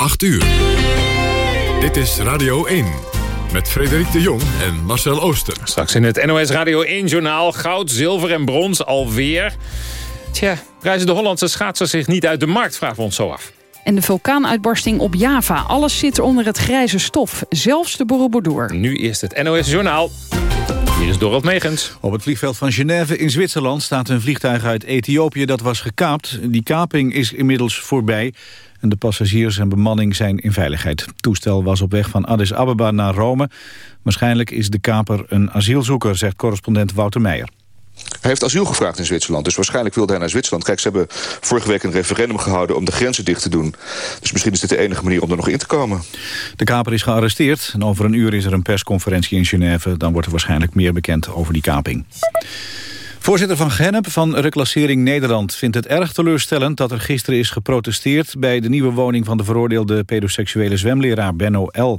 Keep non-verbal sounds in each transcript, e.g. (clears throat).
8 uur. Dit is Radio 1. Met Frederik de Jong en Marcel Ooster. Straks in het NOS Radio 1-journaal goud, zilver en brons alweer. Tja, reizen de Hollandse schaatsers zich niet uit de markt, vragen we ons zo af. En de vulkaanuitbarsting op Java. Alles zit onder het grijze stof. Zelfs de Borobudur. Nu eerst het NOS-journaal. Hier is Dorot Megens. Op het vliegveld van Genève in Zwitserland staat een vliegtuig uit Ethiopië dat was gekaapt. Die kaping is inmiddels voorbij en de passagiers en bemanning zijn in veiligheid. Het toestel was op weg van Addis Ababa naar Rome. Waarschijnlijk is de kaper een asielzoeker, zegt correspondent Wouter Meijer. Hij heeft asiel gevraagd in Zwitserland, dus waarschijnlijk wilde hij naar Zwitserland. Kijk, ze hebben vorige week een referendum gehouden om de grenzen dicht te doen. Dus misschien is dit de enige manier om er nog in te komen. De kaper is gearresteerd en over een uur is er een persconferentie in Genève. Dan wordt er waarschijnlijk meer bekend over die kaping. Voorzitter van Genep van Reclassering Nederland vindt het erg teleurstellend dat er gisteren is geprotesteerd bij de nieuwe woning van de veroordeelde pedoseksuele zwemleraar Benno L.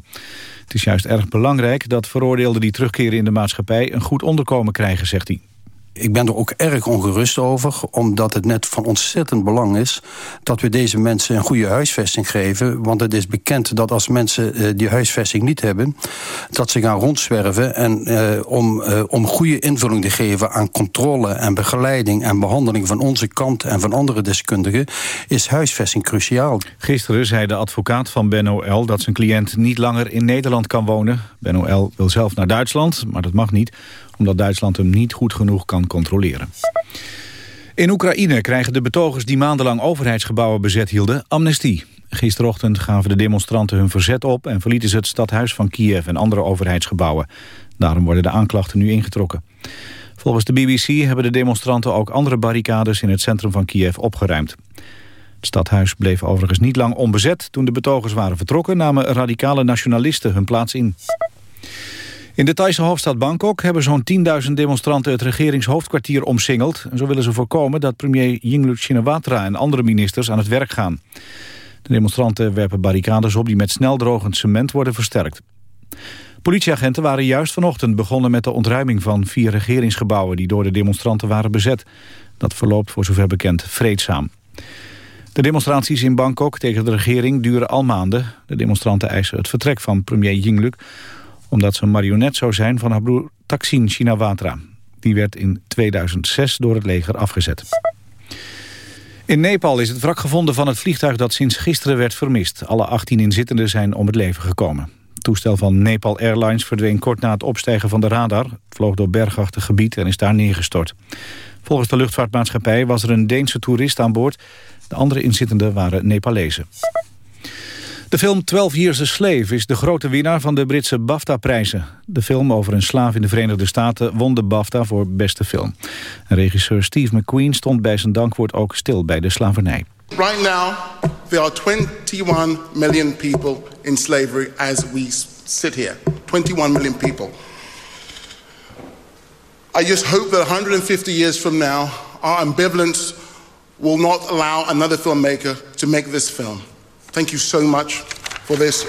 Het is juist erg belangrijk dat veroordeelden die terugkeren in de maatschappij een goed onderkomen krijgen, zegt hij. Ik ben er ook erg ongerust over, omdat het net van ontzettend belang is... dat we deze mensen een goede huisvesting geven. Want het is bekend dat als mensen uh, die huisvesting niet hebben... dat ze gaan rondzwerven. En uh, om, uh, om goede invulling te geven aan controle en begeleiding... en behandeling van onze kant en van andere deskundigen... is huisvesting cruciaal. Gisteren zei de advocaat van Benno L. dat zijn cliënt niet langer in Nederland kan wonen. Benno L. wil zelf naar Duitsland, maar dat mag niet omdat Duitsland hem niet goed genoeg kan controleren. In Oekraïne krijgen de betogers die maandenlang overheidsgebouwen bezet hielden amnestie. Gisterochtend gaven de demonstranten hun verzet op en verlieten ze het stadhuis van Kiev en andere overheidsgebouwen. Daarom worden de aanklachten nu ingetrokken. Volgens de BBC hebben de demonstranten ook andere barricades in het centrum van Kiev opgeruimd. Het stadhuis bleef overigens niet lang onbezet. Toen de betogers waren vertrokken namen radicale nationalisten hun plaats in. In de Thaise hoofdstad Bangkok hebben zo'n 10.000 demonstranten het regeringshoofdkwartier omsingeld. En zo willen ze voorkomen dat premier Yingluck Shinawatra en andere ministers aan het werk gaan. De demonstranten werpen barricades op die met sneldrogend cement worden versterkt. Politieagenten waren juist vanochtend begonnen met de ontruiming van vier regeringsgebouwen die door de demonstranten waren bezet. Dat verloopt voor zover bekend vreedzaam. De demonstraties in Bangkok tegen de regering duren al maanden. De demonstranten eisen het vertrek van premier Yingluck omdat ze een marionet zou zijn van haar broer Taksin Shinawatra. Die werd in 2006 door het leger afgezet. In Nepal is het wrak gevonden van het vliegtuig dat sinds gisteren werd vermist. Alle 18 inzittenden zijn om het leven gekomen. Het toestel van Nepal Airlines verdween kort na het opstijgen van de radar... vloog door bergachtig gebied en is daar neergestort. Volgens de luchtvaartmaatschappij was er een Deense toerist aan boord. De andere inzittenden waren Nepalezen. De film 12 Years a Slave is de grote winnaar van de Britse BAFTA-prijzen. De film over een slaaf in de Verenigde Staten won de BAFTA voor beste film. Regisseur Steve McQueen stond bij zijn dankwoord ook stil bij de slavernij. Right now, there are 21 million people in slavery as we sit here. 21 million people. I just hope that 150 years from now, our ambivalence will not allow another filmmaker to make this film. Thank you so much for this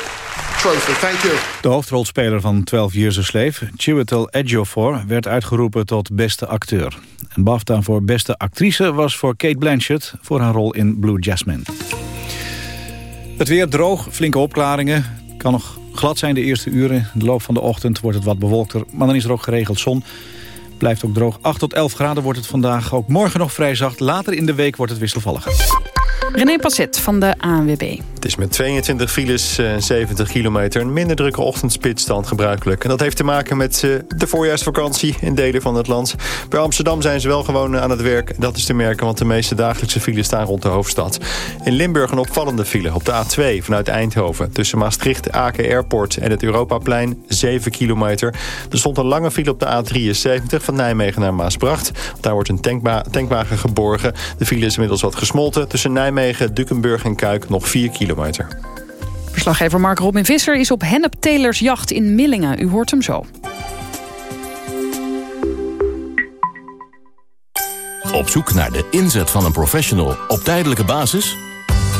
trophy. Thank you. De hoofdrolspeler van 12 Years a Slave, Chiwetel Ejiofor, werd uitgeroepen tot beste acteur. En BAFTA voor beste actrice was voor Kate Blanchett voor haar rol in Blue Jasmine. Het weer droog, flinke opklaringen. Kan nog glad zijn de eerste uren. In de loop van de ochtend wordt het wat bewolkter, maar dan is er ook geregeld zon. Blijft ook droog. 8 tot 11 graden wordt het vandaag. Ook morgen nog vrij zacht. Later in de week wordt het wisselvalliger. René Passet van de ANWB. Het is met 22 files en 70 kilometer een minder drukke ochtendspits dan gebruikelijk. En dat heeft te maken met uh, de voorjaarsvakantie in delen van het land. Bij Amsterdam zijn ze wel gewoon aan het werk. Dat is te merken, want de meeste dagelijkse files staan rond de hoofdstad. In Limburg een opvallende file op de A2 vanuit Eindhoven. Tussen Maastricht, Aken Airport en het Europaplein 7 kilometer. Er stond een lange file op de A73 van Nijmegen naar Maasbracht. Daar wordt een tankwagen geborgen. De file is inmiddels wat gesmolten. Tussen Nijmegen, Dukenburg en Kuik nog 4 kilometer. Verslaggever Mark Robin Visser is op Hennep Telers jacht in Millingen. U hoort hem zo. Op zoek naar de inzet van een professional op tijdelijke basis?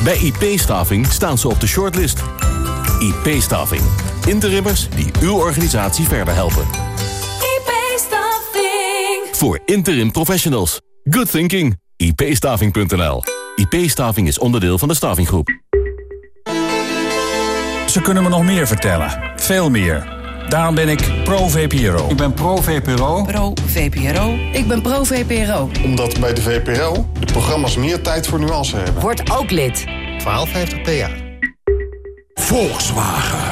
Bij IP-staving staan ze op de shortlist. IP-staving. Interimmers die uw organisatie verder helpen. IP-staving. Voor interim professionals. Good thinking. ipstaving.nl IP-staving is onderdeel van de Stavinggroep. Ze kunnen me nog meer vertellen. Veel meer. Daarom ben ik pro-VPRO. Ik ben pro-VPRO. Pro-VPRO. Ik ben pro-VPRO. Omdat bij de VPRO de programma's meer tijd voor nuance hebben. Word ook lid. 1250 PA. Volkswagen.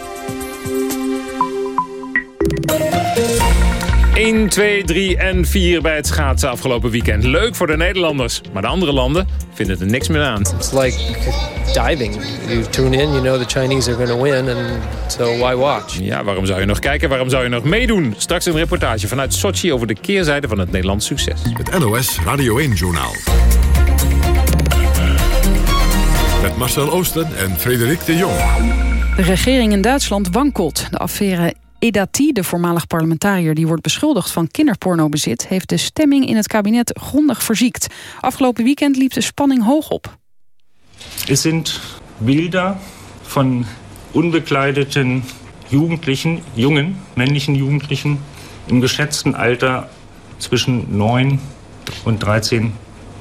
1, 2, 3 en 4 bij het schaatsen afgelopen weekend. Leuk voor de Nederlanders. Maar de andere landen vinden er niks meer aan. It's like diving. You tune in, you know the Chinese are going to win. And so why watch? Ja, waarom zou je nog kijken? Waarom zou je nog meedoen? Straks een reportage vanuit Sochi over de keerzijde van het Nederlands succes. Het NOS Radio 1-journaal. Met Marcel Oosten en Frederik de Jong. De regering in Duitsland wankelt. De affaire Edati, de voormalig parlementariër die wordt beschuldigd van kinderpornobezit, heeft de stemming in het kabinet grondig verziekt. Afgelopen weekend liep de spanning hoog op. Er zijn Bilder van unbekleideten Jugendlichen, jungen männlichen Jugendlichen im geschätzten Alter zwischen 9 und 13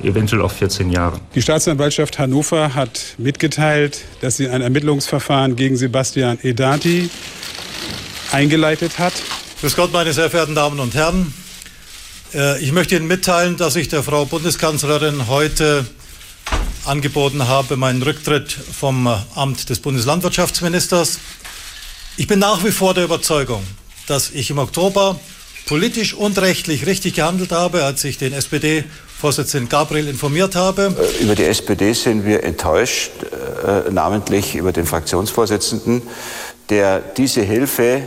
eventuell auch 14 Jahre. Die Staatsanwaltschaft Hannover hat mitgeteilt, dass sie ein Ermittlungsverfahren gegen Sebastian Edati eingeleitet hat. Grüß Gott, meine sehr verehrten Damen und Herren. Äh, ich möchte Ihnen mitteilen, dass ich der Frau Bundeskanzlerin heute angeboten habe, meinen Rücktritt vom Amt des Bundeslandwirtschaftsministers. Ich bin nach wie vor der Überzeugung, dass ich im Oktober politisch und rechtlich richtig gehandelt habe, als ich den SPD-Vorsitzenden Gabriel informiert habe. Äh, über die SPD sind wir enttäuscht, äh, namentlich über den Fraktionsvorsitzenden, der diese Hilfe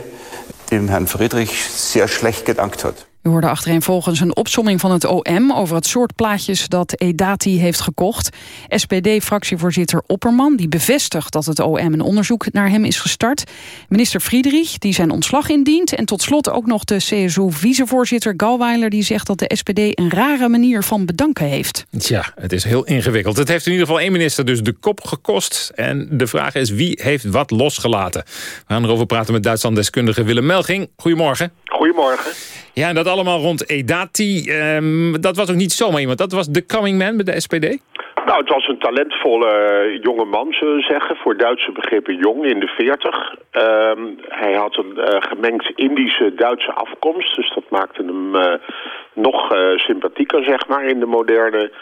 dem Herrn Friedrich zeer slecht gedankt hat. We hoorden achtereenvolgens een opsomming van het OM... over het soort plaatjes dat Edati heeft gekocht. SPD-fractievoorzitter Opperman die bevestigt dat het OM een onderzoek naar hem is gestart. Minister Friedrich die zijn ontslag indient. En tot slot ook nog de CSU-vicevoorzitter Galweiler... die zegt dat de SPD een rare manier van bedanken heeft. Tja, het is heel ingewikkeld. Het heeft in ieder geval één minister dus de kop gekost. En de vraag is wie heeft wat losgelaten. We gaan erover praten met Duitsland-deskundige Willem Melging. Goedemorgen. Goedemorgen. Ja, en dat allemaal rond Edati. Um, dat was ook niet zomaar iemand. Dat was de coming man bij de SPD? Nou, het was een talentvolle jonge man, zullen we zeggen. Voor Duitse begrippen jong, in de 40. Um, hij had een uh, gemengd Indische-Duitse afkomst. Dus dat maakte hem uh, nog uh, sympathieker, zeg maar, in de moderne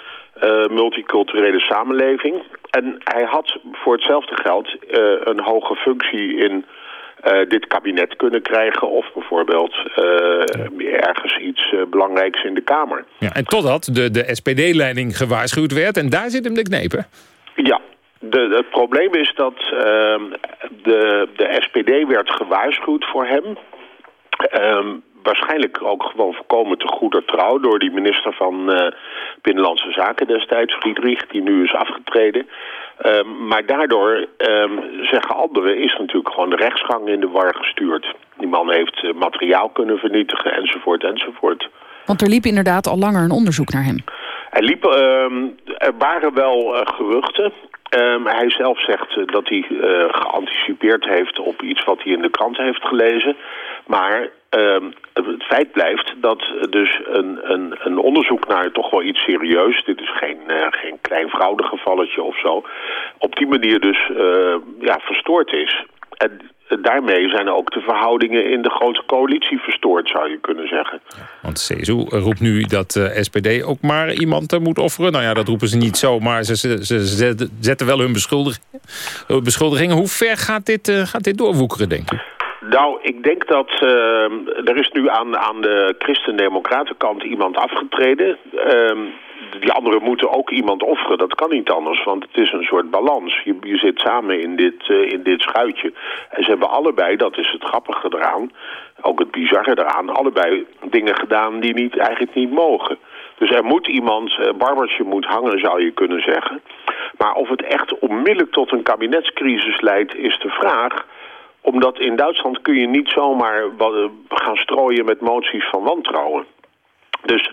multiculturele samenleving. En hij had voor hetzelfde geld een hoge functie in uh, dit kabinet kunnen krijgen... of bijvoorbeeld uh, ergens iets uh, belangrijks in de Kamer. Ja, en totdat de, de SPD-leiding gewaarschuwd werd en daar zit hem de knepen. Ja, de, het probleem is dat ehm, de, de SPD werd gewaarschuwd voor hem... Um, waarschijnlijk ook gewoon voorkomen te goeder trouw... door die minister van uh, Binnenlandse Zaken destijds, Friedrich... die nu is afgetreden. Um, maar daardoor, um, zeggen anderen, is natuurlijk gewoon de rechtsgang in de war gestuurd. Die man heeft uh, materiaal kunnen vernietigen, enzovoort, enzovoort. Want er liep inderdaad al langer een onderzoek naar hem. Er, liep, um, er waren wel uh, geruchten. Hij zelf zegt uh, dat hij geanticipeerd heeft op iets wat hij in de krant heeft gelezen. Maar um, het feit blijft dat dus een, een, een onderzoek naar toch wel iets serieus... dit is geen, uh, geen klein fraudegevalletje of zo... op die manier dus uh, ja, verstoord is. En daarmee zijn ook de verhoudingen in de grote coalitie verstoord, zou je kunnen zeggen. Want CSU roept nu dat uh, SPD ook maar iemand moet offeren. Nou ja, dat roepen ze niet zo, maar ze, ze, ze zetten wel hun beschuldigingen. Hoe ver gaat dit, gaat dit doorwoekeren, denk je? Nou, ik denk dat uh, er is nu aan, aan de christen-democratenkant iemand afgetreden. Uh, die anderen moeten ook iemand offeren. Dat kan niet anders, want het is een soort balans. Je, je zit samen in dit, uh, in dit schuitje. En ze hebben allebei, dat is het grappige eraan, ook het bizarre eraan... allebei dingen gedaan die niet, eigenlijk niet mogen. Dus er moet iemand, uh, barbertje moet hangen, zou je kunnen zeggen. Maar of het echt onmiddellijk tot een kabinetscrisis leidt, is de vraag omdat in Duitsland kun je niet zomaar gaan strooien met moties van wantrouwen. Dus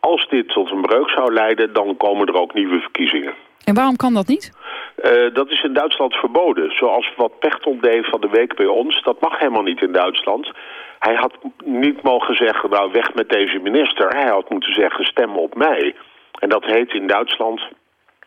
als dit tot een breuk zou leiden, dan komen er ook nieuwe verkiezingen. En waarom kan dat niet? Uh, dat is in Duitsland verboden. Zoals wat Pechtold deed van de week bij ons. Dat mag helemaal niet in Duitsland. Hij had niet mogen zeggen, nou weg met deze minister. Hij had moeten zeggen, stem op mij. En dat heet in Duitsland,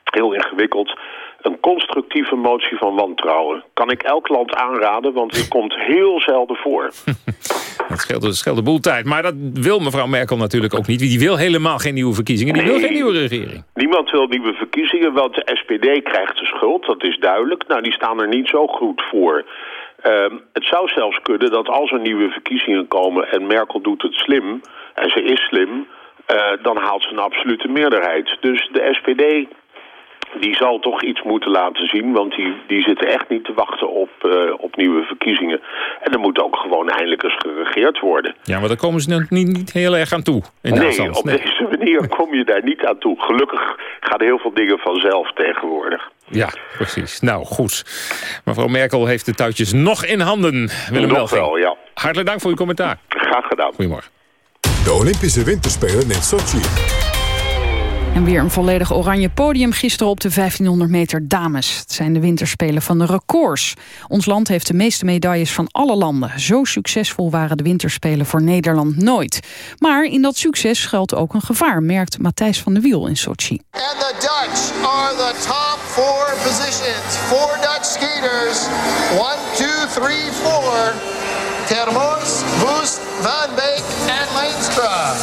heel ingewikkeld, een constructieve motie van wantrouwen. Kan ik elk land aanraden, want het komt heel zelden voor. (laughs) dat scheelt, dat scheelt de boel tijd. Maar dat wil mevrouw Merkel natuurlijk ook niet. Die wil helemaal geen nieuwe verkiezingen. Die wil geen nieuwe regering. Niemand wil nieuwe verkiezingen, want de SPD krijgt de schuld. Dat is duidelijk. Nou, die staan er niet zo goed voor. Ehm, het zou zelfs kunnen dat als er nieuwe verkiezingen komen... en Merkel doet het slim, en ze is slim... Uh, dan haalt ze een absolute meerderheid. Dus de SPD die zal toch iets moeten laten zien, want die, die zitten echt niet te wachten op, uh, op nieuwe verkiezingen. En er moet ook gewoon eindelijk eens geregeerd worden. Ja, maar daar komen ze niet, niet heel erg aan toe. In nee, op deze manier (laughs) kom je daar niet aan toe. Gelukkig gaan heel veel dingen vanzelf tegenwoordig. Ja, precies. Nou, goed. Mevrouw Merkel heeft de touwtjes nog in handen. Willem nog wel, ja. Hartelijk dank voor uw commentaar. Graag gedaan. Goedemorgen. De Olympische Winterspelen in Sochi. En weer een volledig oranje podium gisteren op de 1500 meter dames. Het zijn de winterspelen van de records. Ons land heeft de meeste medailles van alle landen. Zo succesvol waren de winterspelen voor Nederland nooit. Maar in dat succes schuilt ook een gevaar, merkt Matthijs van der Wiel in Sochi. Are the top four Dutch skaters. One, two, three, four. Termors, Woest, Van Beek en Leenstra.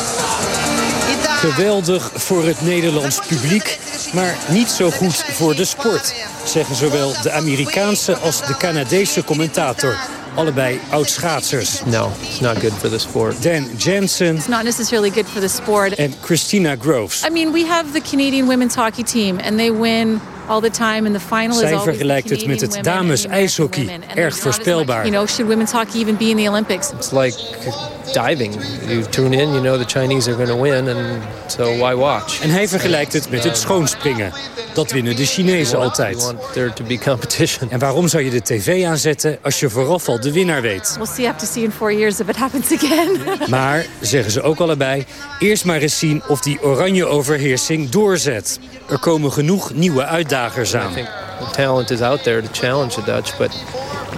Geweldig voor het Nederlands publiek, maar niet zo goed voor de sport, zeggen zowel de Amerikaanse als de Canadese commentator. Allebei oud-schaatsers. No, it's not good for the sport. Dan Jensen. It's not necessarily good for the sport. En Christina Groves. I mean, we have the Canadian women's hockey team and they win all the time and the final Zij is vergelijkt het met het dames ijshockey. Erg voorspelbaar. You know, should women's hockey even be in the Olympics? It's like diving. You tune in, you know the Chinese are going to win and so why watch? En hij vergelijkt het met het schoonspringen. Dat winnen de Chinezen altijd. You want there to be competition. En waarom zou je de tv aanzetten als je vooraf al de winnaar weet? We'll see have to see in four years if it happens again. (laughs) maar, zeggen ze ook allebei, eerst maar eens zien of die oranje overheersing doorzet. Er komen genoeg nieuwe uitdagers aan. I think the talent is out there to challenge the Dutch, but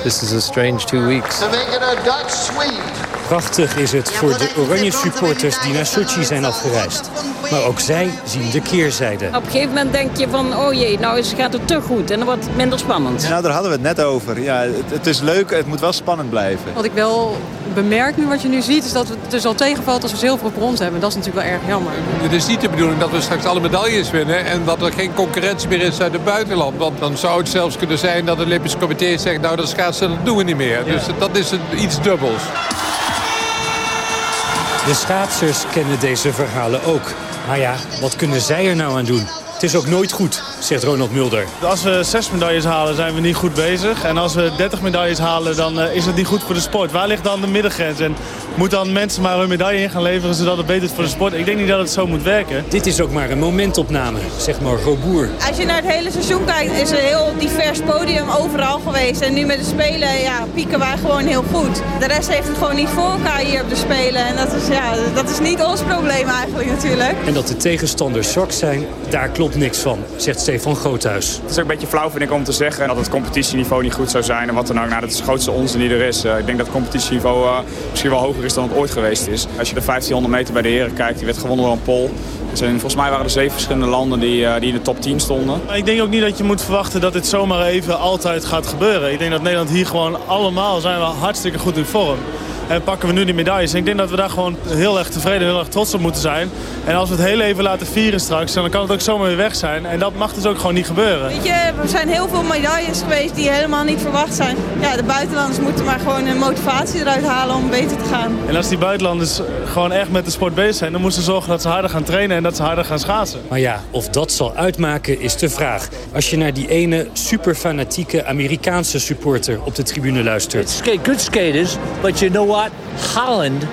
this is a strange two weeks. To make it a Dutch sweep. Prachtig is het voor de oranje supporters die naar Sochi zijn afgereisd. Maar ook zij zien de keerzijde. Op een gegeven moment denk je van, oh jee, nou gaat het te goed en dan wordt het minder spannend. nou, daar hadden we het net over. Ja, het, het, is leuk, het moet wel spannend blijven. Wat ik wel bemerk nu wat je nu ziet, is dat het dus al tegenvalt als we zilver op brons hebben. Dat is natuurlijk wel erg jammer. Het is niet de bedoeling dat we straks alle medailles winnen en dat er geen concurrentie meer is uit het buitenland. Want dan zou het zelfs kunnen zijn dat het Olympisch Comité zegt, nou dat schaatsen dat doen we niet meer. Dus dat is iets dubbels. De schaatsers kennen deze verhalen ook. Maar ja, wat kunnen zij er nou aan doen? Het is ook nooit goed, zegt Ronald Mulder. Als we zes medailles halen, zijn we niet goed bezig. En als we 30 medailles halen, dan uh, is het niet goed voor de sport. Waar ligt dan de middengrens? En moet dan mensen maar hun medaille in gaan leveren, zodat het beter is voor de sport? Ik denk niet dat het zo moet werken. Dit is ook maar een momentopname, zegt Margot Boer. Als je naar het hele seizoen kijkt, is er een heel divers podium overal geweest. En nu met de Spelen ja, pieken wij gewoon heel goed. De rest heeft het gewoon niet voor elkaar hier op de Spelen. En dat is, ja, dat is niet ons probleem eigenlijk natuurlijk. En dat de tegenstanders zwak zijn, daar klopt niks van, zegt Stefan Groothuis. Het is ook een beetje flauw vind ik om te zeggen dat het competitieniveau niet goed zou zijn. En wat dan ook, nou, dat is het grootste onzin die er is. Uh, ik denk dat het competitieniveau uh, misschien wel hoger is dan het ooit geweest is. Als je de 1500 meter bij de heren kijkt, die werd gewonnen door een Pol. zijn, volgens mij waren er zeven verschillende landen die, uh, die in de top 10 stonden. Ik denk ook niet dat je moet verwachten dat dit zomaar even altijd gaat gebeuren. Ik denk dat Nederland hier gewoon allemaal zijn we hartstikke goed in vorm. En pakken we nu die medailles. En ik denk dat we daar gewoon heel erg tevreden, heel erg trots op moeten zijn. En als we het heel even laten vieren straks, dan kan het ook zomaar weer weg zijn. En dat mag dus ook gewoon niet gebeuren. Weet je, er zijn heel veel medailles geweest die helemaal niet verwacht zijn. Ja, de buitenlanders moeten maar gewoon een motivatie eruit halen om beter te gaan. En als die buitenlanders gewoon echt met de sport bezig zijn, dan moeten ze zorgen dat ze harder gaan trainen en dat ze harder gaan schaatsen. Maar ja, of dat zal uitmaken is de vraag. Als je naar die ene superfanatieke Amerikaanse supporter op de tribune luistert. Skate, good skaters, but you know what? Holland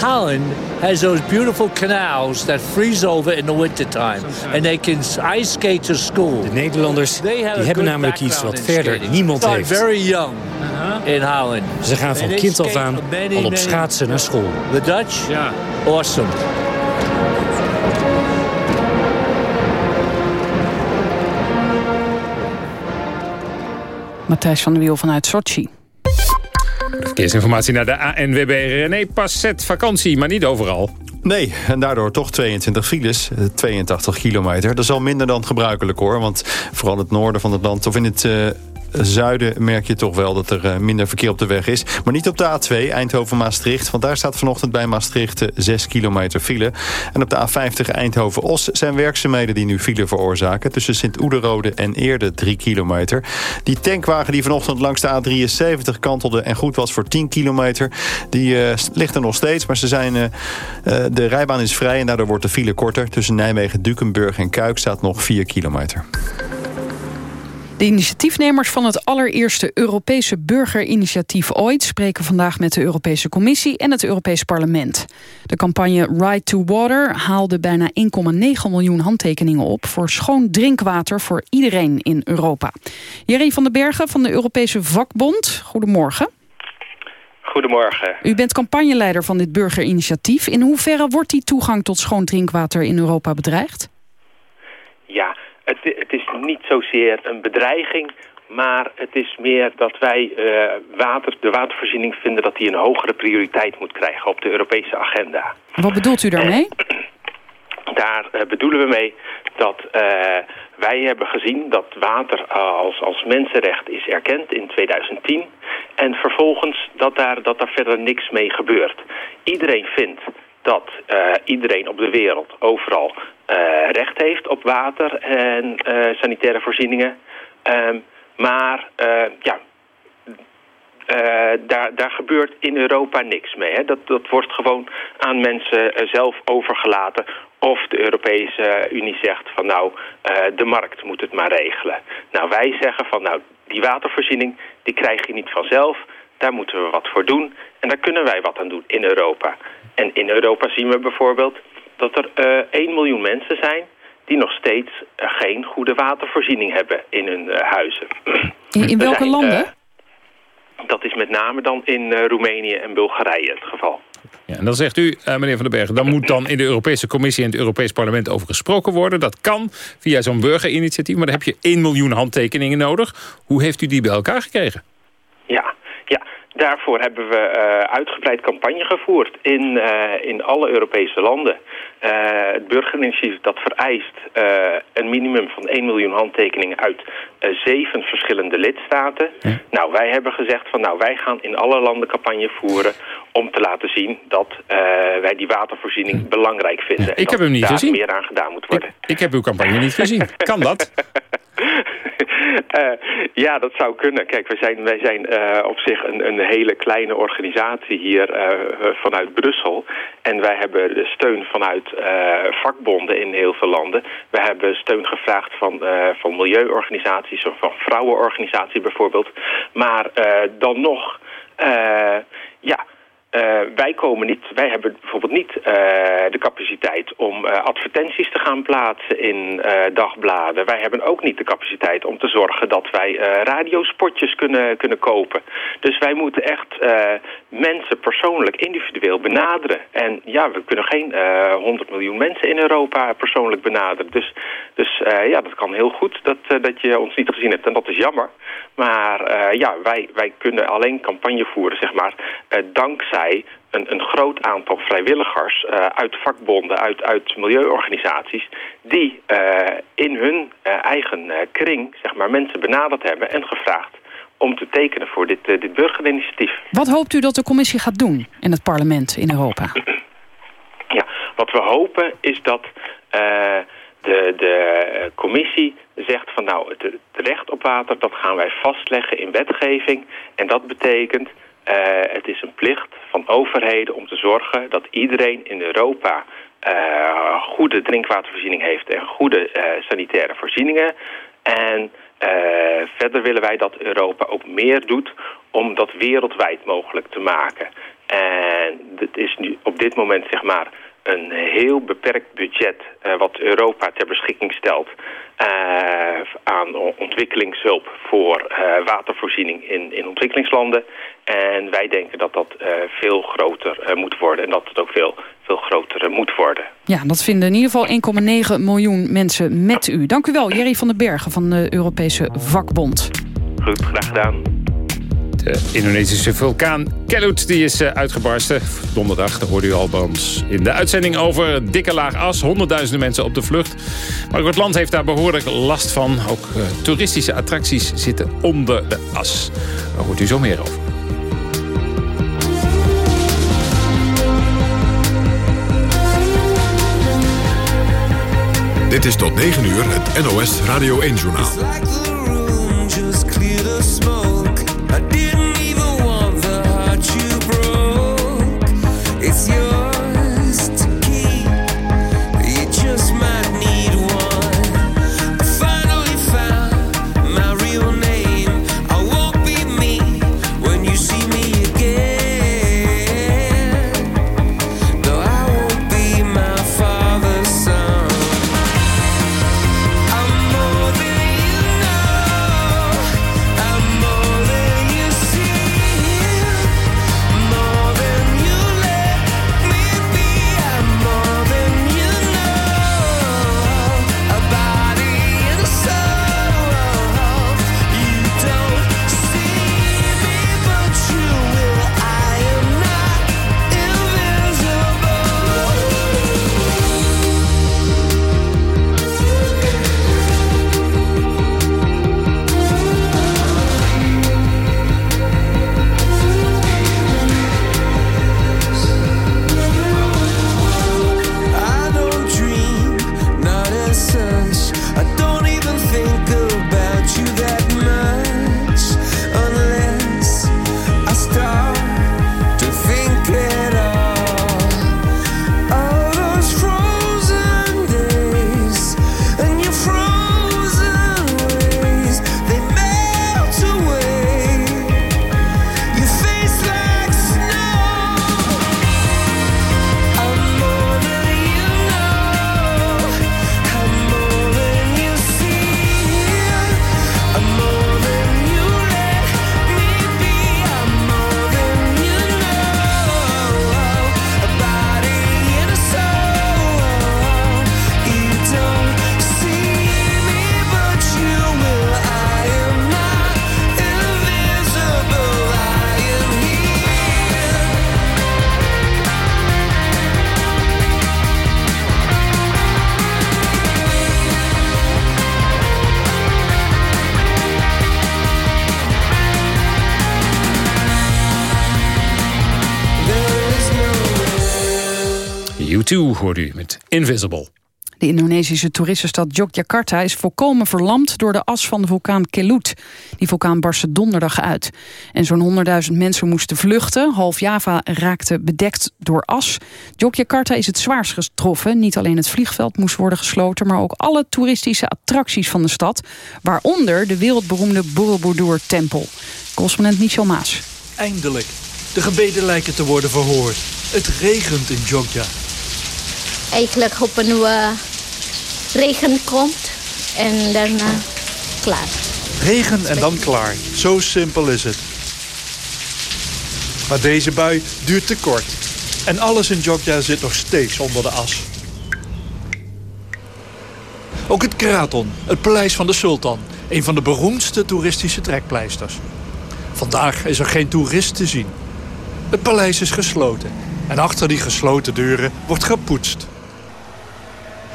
Holland has those beautiful canals that freeze over in the wintertime. And they can ice skate to school. De Nederlanders die hebben namelijk iets wat verder niemand heeft. very young in Holland. Ze gaan van kind af aan al op schaatsen naar school. The Dutch? Yeah. Awesome. Matthijs van der Wiel vanuit Sochi. Verkeersinformatie naar de ANWB. René Passet, vakantie, maar niet overal. Nee, en daardoor toch 22 files, 82 kilometer. Dat is al minder dan gebruikelijk hoor. Want vooral het noorden van het land, of in het uh, zuiden merk je toch wel dat er eh, minder verkeer op de weg is. Maar niet op de A2 Eindhoven-Maastricht. Want daar staat vanochtend bij Maastricht 6 eh, kilometer file. En op de A50 Eindhoven-Os zijn werkzaamheden die nu file veroorzaken. Tussen Sint-Oederode en Eerde 3 kilometer. Die tankwagen die vanochtend langs de A73 kantelde en goed was voor 10 kilometer. Die uh, ligt er nog steeds. Maar ze zijn, de rijbaan is vrij en daardoor wordt de file korter. Tussen Nijmegen, Dukenburg en Kuik staat nog 4 kilometer. De initiatiefnemers van het allereerste Europese burgerinitiatief ooit... spreken vandaag met de Europese Commissie en het Europees Parlement. De campagne Right to Water haalde bijna 1,9 miljoen handtekeningen op... voor schoon drinkwater voor iedereen in Europa. Jerry van den Bergen van de Europese Vakbond, goedemorgen. Goedemorgen. U bent campagneleider van dit burgerinitiatief. In hoeverre wordt die toegang tot schoon drinkwater in Europa bedreigd? Ja, het, het, is niet zozeer een bedreiging, maar het is meer dat wij uh, water, de watervoorziening vinden dat die een hogere prioriteit moet krijgen op de Europese agenda. Wat bedoelt u daarmee? daar uh, bedoelen we mee dat uh, wij hebben gezien dat water als, als mensenrecht is erkend in 2010. En vervolgens dat daar, dat daar verder niks mee gebeurt. Iedereen vindt dat uh, iedereen op de wereld overal uh, recht heeft op water en uh, sanitaire voorzieningen. Um, maar ja, daar, daar gebeurt in Europa niks mee. Hè. Dat, dat wordt gewoon aan mensen zelf overgelaten. Of de Europese Unie zegt van nou, de markt moet het maar regelen. Nou, wij zeggen van nou, die watervoorziening die krijg je niet vanzelf. Daar moeten we wat voor doen. En daar kunnen wij wat aan doen in Europa. En in Europa zien we bijvoorbeeld dat er uh, 1 miljoen mensen zijn die nog steeds uh, geen goede watervoorziening hebben in hun uh, huizen. (clears throat) In, in welke zijn, landen? dat is met name dan in Roemenië en Bulgarije het geval. Ja, en dan zegt u, meneer Van den Bergen... dan moet dan in de Europese Commissie en het Europees Parlement over gesproken worden. Dat kan via zo'n burgerinitiatief, maar dan heb je 1 miljoen handtekeningen nodig. Hoe heeft u die bij elkaar gekregen? Daarvoor hebben we uh, uitgebreid campagne gevoerd in, uh, in alle Europese landen. Uh, het burgerinitiatief dat vereist een minimum van 1 miljoen handtekeningen uit zeven verschillende lidstaten. Ja. Nou, wij hebben gezegd van nou, wij gaan in alle landen campagne voeren om te laten zien dat wij die watervoorziening ja. belangrijk vinden. Ja, ik heb hem niet daar gezien. meer aan gedaan moet worden. Ik, ik heb uw campagne niet gezien. Kan dat? (laughs) Uh, (laughs) ja, dat zou kunnen. Kijk, wij zijn, wij zijn uh, op zich een, een hele kleine organisatie hier uh, vanuit Brussel. En wij hebben steun vanuit vakbonden in heel veel landen. We hebben steun gevraagd van, van milieuorganisaties of van vrouwenorganisaties bijvoorbeeld. Maar dan nog, ja... Uh, wij komen niet, wij hebben bijvoorbeeld niet uh, de capaciteit om uh, advertenties te gaan plaatsen in dagbladen. Wij hebben ook niet de capaciteit om te zorgen dat wij radiospotjes kunnen, kunnen kopen. Dus wij moeten echt mensen persoonlijk, individueel benaderen. En ja, we kunnen geen 100 miljoen mensen in Europa persoonlijk benaderen. Dus, dus ja, dat kan heel goed dat, dat je ons niet gezien hebt. En dat is jammer. Maar ja, wij, wij kunnen alleen campagne voeren, zeg maar, dankzij een, een groot aantal vrijwilligers uit vakbonden, uit, uit milieuorganisaties... die in hun eigen kring zeg maar, mensen benaderd hebben en gevraagd om te tekenen voor dit, dit burgerinitiatief. Wat hoopt u dat de commissie gaat doen in het parlement in Europa? Ja, wat we hopen is dat de, de commissie zegt van nou, het, recht op water dat gaan wij vastleggen in wetgeving. En dat betekent uh, het is een plicht van overheden om te zorgen dat iedereen in Europa uh, goede drinkwatervoorziening heeft en goede sanitaire voorzieningen. En verder willen wij dat Europa ook meer doet om dat wereldwijd mogelijk te maken. En het is nu op dit moment zeg maar een heel beperkt budget uh, wat Europa ter beschikking stelt uh, aan ontwikkelingshulp voor uh, watervoorziening in, in ontwikkelingslanden. En wij denken dat dat veel groter moet worden en dat het ook veel, veel groter moet worden. Ja, dat vinden in ieder geval 1,9 miljoen mensen met u. Dank u wel, Jerry van den Bergen van de Europese Vakbond. Goed, graag gedaan. De Indonesische vulkaan Kelut die is eh, uitgebarsten. Donderdag, daar hoorde u al bij ons in de uitzending over dikke laag as. Honderdduizenden mensen op de vlucht. Maar het land heeft daar behoorlijk last van. Ook uh, toeristische attracties zitten onder de as. Daar hoort u zo meer over. Dit is tot 9 uur het NOS Radio 1-journaal. U2 hoort u met Invisible. De Indonesische toeristenstad Yogyakarta is volkomen verlamd door de as van de vulkaan Kelut. Die vulkaan barstte donderdag uit. En zo'n 100.000 mensen moesten vluchten. Half Java raakte bedekt door as. Yogyakarta is het zwaarst getroffen. Niet alleen het vliegveld moest worden gesloten... maar ook alle toeristische attracties van de stad. Waaronder de wereldberoemde Borobudur-tempel. Correspondent Michel Maas. Eindelijk. De gebeden lijken te worden verhoord. Het regent in Jogja. Eigenlijk hopen we regen komt en daarna klaar. Regen en dan klaar. Zo simpel is het. Maar deze bui duurt te kort. En alles in Jogja zit nog steeds onder de as. Ook het Kraton, het paleis van de sultan. Een van de beroemdste toeristische trekpleisters. Vandaag is er geen toerist te zien. Het paleis is gesloten. En achter die gesloten deuren wordt gepoetst.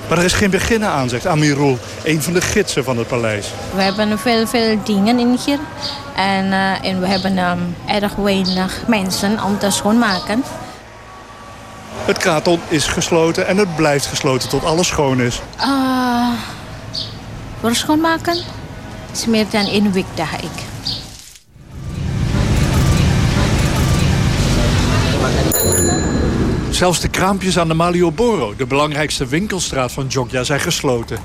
Maar er is geen beginnen aan, zegt Amirul, een van de gidsen van het paleis. We hebben veel, veel dingen in hier. En, uh, en we hebben um, erg weinig mensen om te schoonmaken. Het kraton is gesloten en het blijft gesloten tot alles schoon is. Uh, voor schoonmaken is meer dan één week, dacht ik. Zelfs de kraampjes aan de Malioboro, de belangrijkste winkelstraat van Jogja, zijn gesloten.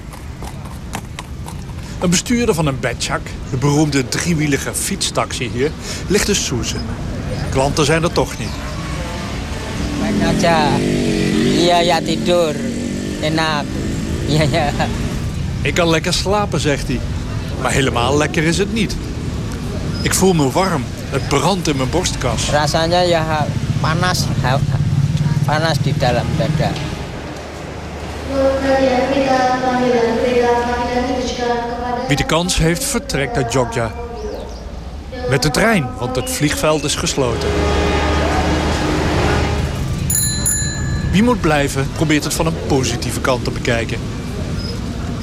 Een bestuurder van een bedjak, de beroemde driewielige fietstaxi hier, ligt te soezen. Klanten zijn er toch niet. Ja, ja, tidur. Enak. Ja, ja. Ik kan lekker slapen, zegt hij. Maar helemaal lekker is het niet. Ik voel me warm. Het brandt in mijn borstkas. Rasanya ja panas. Panas di dalam dada. Wie de kans heeft, vertrekt uit Jogja. Met de trein, want het vliegveld is gesloten. Wie moet blijven, probeert het van een positieve kant te bekijken.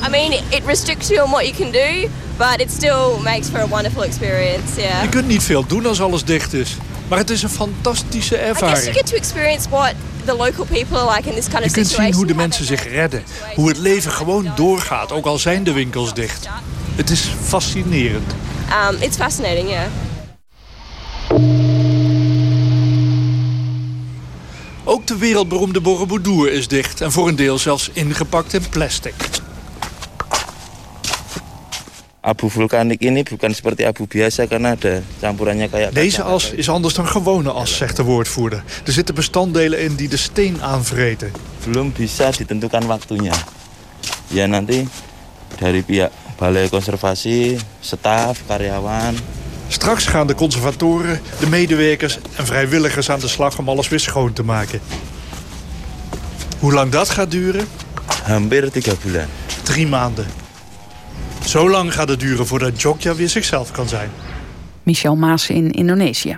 I mean, it restricts you on what you can do, but it still makes for a wonderful experience. Yeah. Je kunt niet veel doen als alles dicht is. Maar het is een fantastische ervaring. you get to experience what the local people are like in this kind Je kunt zien hoe de mensen zich redden. Hoe het leven gewoon doorgaat, ook al zijn de winkels dicht. Het is fascinerend. Um, it's fascinating, yeah. Ook de wereldberoemde Borobudur is dicht. En voor een deel zelfs ingepakt in plastic. Abu vulkanik ini bukan seperti abu biasa karena ada campurannya kayak Deze as is anders dan gewone as, zegt de woordvoerder. Er zitten bestanddelen in die de steen aanvreten. belum bisa ditentukan waktunya. Ya nanti dari pihak Balai Konservasi, staf, karyawan, Straks gaan de conservatoren, de medewerkers en vrijwilligers aan de slag om alles weer schoon te maken. Hoe lang dat gaat duren? hampir tiga bulan. Drie maanden. Zo lang gaat het duren voordat Jogja weer zichzelf kan zijn. Michel Maas in Indonesië.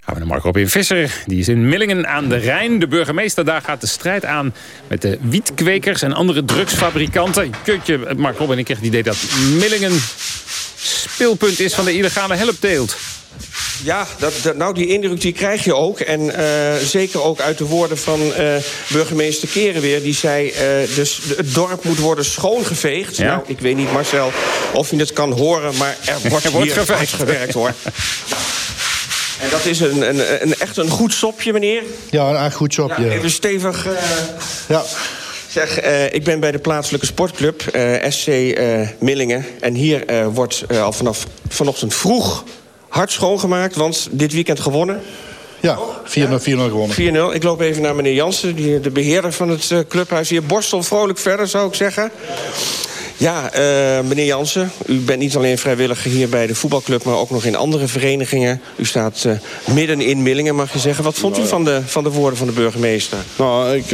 Gaan we naar Mark Robin Visser. Die is in Millingen aan de Rijn. De burgemeester daar gaat de strijd aan met de wietkwekers en andere drugsfabrikanten. Kutje, Mark Robin, ik kreeg het idee dat Millingen speelpunt is van de illegale helpteelt. Ja, dat, dat- nou die indruk die krijg je ook. En eh, zeker ook uit de woorden van eh, burgemeester Kerenweer. Die zei, eh, dus het dorp moet worden schoongeveegd. Ja. Nou, ik weet niet Marcel of je het kan horen... maar er (laughs) wordt, Er wordt hier geveegd. hard gewerkt hoor. (laughs) En dat is een, een, een, echt een goed sopje, meneer. Ja, een echt goed sopje. Ja, even stevig... eh, Ja. Zeg, eh, ik ben bij de plaatselijke sportclub eh, SC eh, Millingen. En hier eh, wordt eh, al vanaf vanochtend vroeg hard schoongemaakt. Want dit weekend gewonnen. Ja, 4-0 gewonnen. 4-0. Ik loop even naar meneer Jansen, die, de beheerder van het eh, clubhuis hier. Borstel vrolijk verder, zou ik zeggen. Ja, eh, meneer Jansen, u bent niet alleen vrijwilliger hier bij de voetbalclub... maar ook nog in andere verenigingen. U staat eh, midden in Millingen, mag je zeggen. Wat vond u van de, van de woorden van de burgemeester? Nou, ik,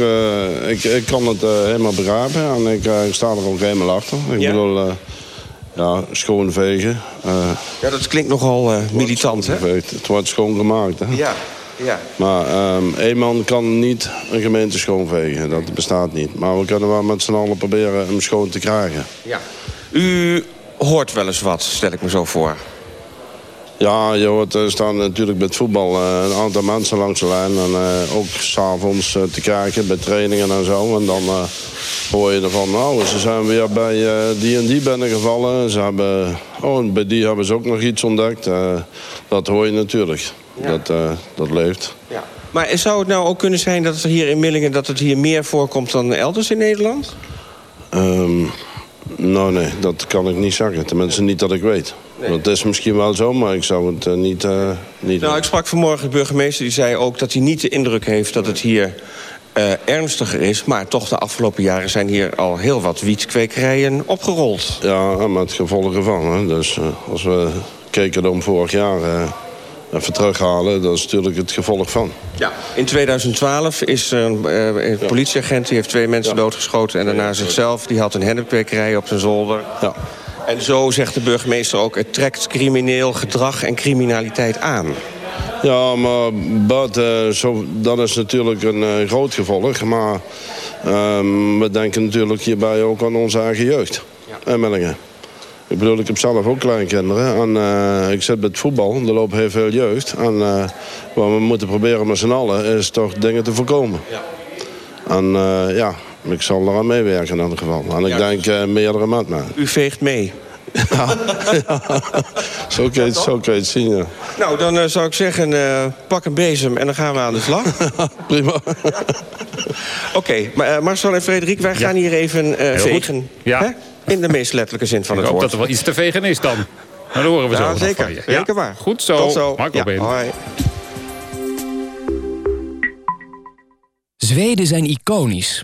ik, ik kan het helemaal begrijpen en ik, ik sta er ook helemaal achter. Ik Ja? bedoel, ja, schoonvegen. eh, Ja, dat klinkt nogal eh, militant, hè? schoongemaakt. Het wordt schoongemaakt, hè. Ja, ja. Maar ehm één man kan niet een gemeente schoonvegen. Dat bestaat niet. Maar we kunnen wel met z'n allen proberen hem schoon te krijgen. ja. U hoort wel eens wat, stel ik me zo voor. Ja, je hoort, er staan natuurlijk bij het voetbal eh, een aantal mensen langs de lijn. En eh, ook s'avonds uh, te kijken bij trainingen en zo. En dan uh, hoor je ervan, nou, ze zijn weer bij die en die binnengevallen. Ze hebben, oh, en bij die hebben ze ook nog iets ontdekt. Dat hoor je natuurlijk. Ja. Dat, dat leeft. Ja. Maar zou het nou ook kunnen zijn dat het hier in Millingen... dat het hier meer voorkomt dan elders in Nederland? Um, nou, nee, dat kan ik niet zeggen. Tenminste, niet dat ik weet. Nee. Dat is misschien wel zo, maar ik zou het uh, niet, uh, niet... Nou, ik sprak vanmorgen de burgemeester. Die zei ook dat hij niet de indruk heeft dat het hier uh, ernstiger is. Maar toch, de afgelopen jaren zijn hier al heel wat wietkwekerijen opgerold. Ja, met gevolgen van. Hè. Dus als we keken om vorig jaar even terughalen... dat is natuurlijk het gevolg van. Ja. In 2012 is een, een politieagent... die heeft twee mensen ja. doodgeschoten en daarna zichzelf. Die had een hennepkwekerij op zijn zolder. Ja. En zo zegt de burgemeester ook... het trekt crimineel gedrag en criminaliteit aan. Ja, maar uh, zo, dat is natuurlijk een uh, groot gevolg. Maar um, we denken natuurlijk hierbij ook aan onze eigen jeugd. Ja. En Mellingen. Ik bedoel, ik heb zelf ook kleinkinderen. En uh, ik zit bij het voetbal. Er loopt heel veel jeugd. En wat we moeten proberen met z'n allen is toch dingen te voorkomen. Ja. En ja, ik zal eraan meewerken in ieder geval. En ik ja, denk uh, meerdere mij. U veegt mee. ja, ja. (laughs) Zo, kun je, zo kun je het zien, ja. Nou, dan uh, zou ik zeggen, uh, pak een bezem en dan gaan we aan de slag. (laughs) Prima. Oké, okay, maar, uh, Marcel en Frederik, wij gaan hier even vegen. Ja. Hè? In de meest letterlijke zin van ik het hoop woord. dat er wel iets te vegen is dan. Maar dat horen we ja, zo zeker. van je. Zeker waar. Goed zo. Tot zo. Marco ja, hoi. Zweden zijn iconisch.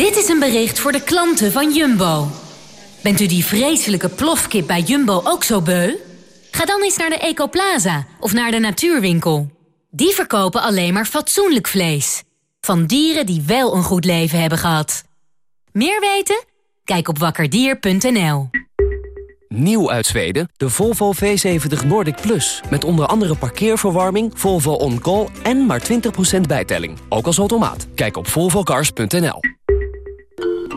Dit is een bericht voor de klanten van Jumbo. Bent u die vreselijke plofkip bij Jumbo ook zo beu? Ga dan eens naar de Ecoplaza of naar de Natuurwinkel. Die verkopen alleen maar fatsoenlijk vlees. Van dieren die wel een goed leven hebben gehad. Meer weten? Kijk op wakkerdier.nl. Nieuw uit Zweden, de Volvo V70 Nordic Plus. Met onder andere parkeerverwarming, Volvo On Call en maar 20% bijtelling. Ook als automaat. Kijk op volvocars.nl.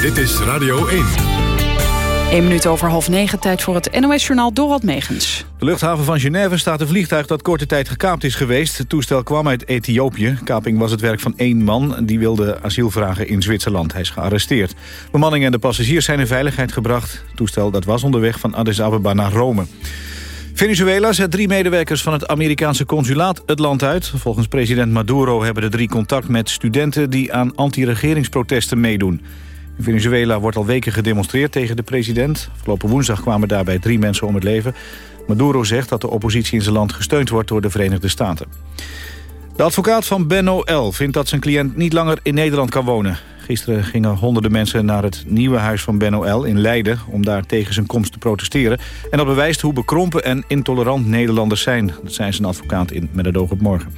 Dit is Radio 1. 1 minuut over half negen, tijd voor het NOS-journaal Dorald Megens. De luchthaven van Genève staat een vliegtuig dat korte tijd gekaapt is geweest. Het toestel kwam uit Ethiopië. Kaping was het werk van één man. Die wilde asiel vragen in Zwitserland. Hij is gearresteerd. Bemanning en de passagiers zijn in veiligheid gebracht. Het toestel dat was onderweg van Addis Ababa naar Rome. Venezuela zet drie medewerkers van het Amerikaanse consulaat het land uit. Volgens president Maduro hebben de drie contact met studenten... die aan anti-regeringsprotesten meedoen. In Venezuela wordt al weken gedemonstreerd tegen de president. Afgelopen woensdag kwamen daarbij drie mensen om het leven. Maduro zegt dat de oppositie in zijn land gesteund wordt door de Verenigde Staten. De advocaat van Benno L. vindt dat zijn cliënt niet langer in Nederland kan wonen. Gisteren gingen honderden mensen naar het nieuwe huis van Benno L. in Leiden... om daar tegen zijn komst te protesteren. En dat bewijst hoe bekrompen en intolerant Nederlanders zijn. Dat zijn zijn advocaat in Met het oog op morgen.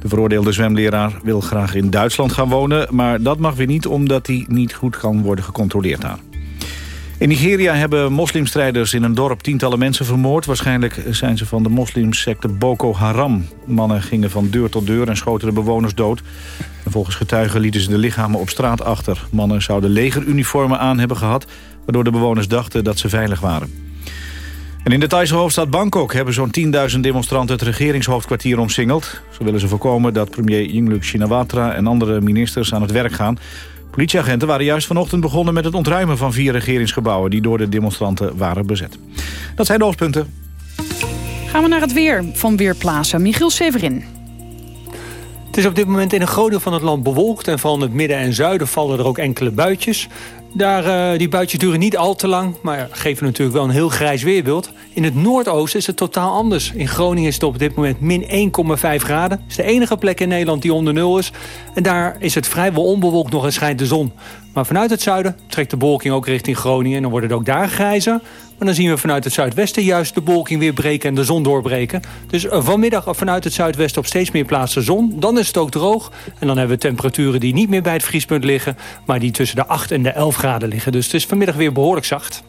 De veroordeelde zwemleraar wil graag in Duitsland gaan wonen... maar dat mag weer niet omdat hij niet goed kan worden gecontroleerd daar. In Nigeria hebben moslimstrijders in een dorp tientallen mensen vermoord. Waarschijnlijk zijn ze van de moslimsecte Boko Haram. Mannen gingen van deur tot deur en schoten de bewoners dood. En volgens getuigen lieten ze de lichamen op straat achter. Mannen zouden legeruniformen aan hebben gehad... waardoor de bewoners dachten dat ze veilig waren. En in de Thaise hoofdstad Bangkok hebben zo'n 10.000 demonstranten het regeringshoofdkwartier omsingeld. Zo willen ze voorkomen dat premier Yingluck Shinawatra en andere ministers aan het werk gaan. Politieagenten waren juist vanochtend begonnen met het ontruimen van vier regeringsgebouwen... die door de demonstranten waren bezet. Dat zijn de hoofdpunten. Gaan we naar het weer van Weerplaza. Michiel Severin. Het is op dit moment in een groot deel van het land bewolkt... en van het midden en zuiden vallen er ook enkele buitjes. Daar, uh, die buitjes duren niet al te lang, maar geven natuurlijk wel een heel grijs weerbeeld. In het noordoosten is het totaal anders. In Groningen is het op dit moment min 1,5 graden. Het is de enige plek in Nederland die onder nul is. En daar is het vrijwel onbewolkt nog en schijnt de zon. Maar vanuit het zuiden trekt de bewolking ook richting Groningen... en dan wordt het ook daar grijzer. Maar dan zien we vanuit het zuidwesten juist de bewolking weer breken en de zon doorbreken. Dus vanmiddag vanuit het zuidwesten op steeds meer plaatsen zon. Dan is het ook droog. En dan hebben we temperaturen die niet meer bij het vriespunt liggen... maar die tussen de 8 en de 11 graden liggen. Dus het is vanmiddag weer behoorlijk zacht.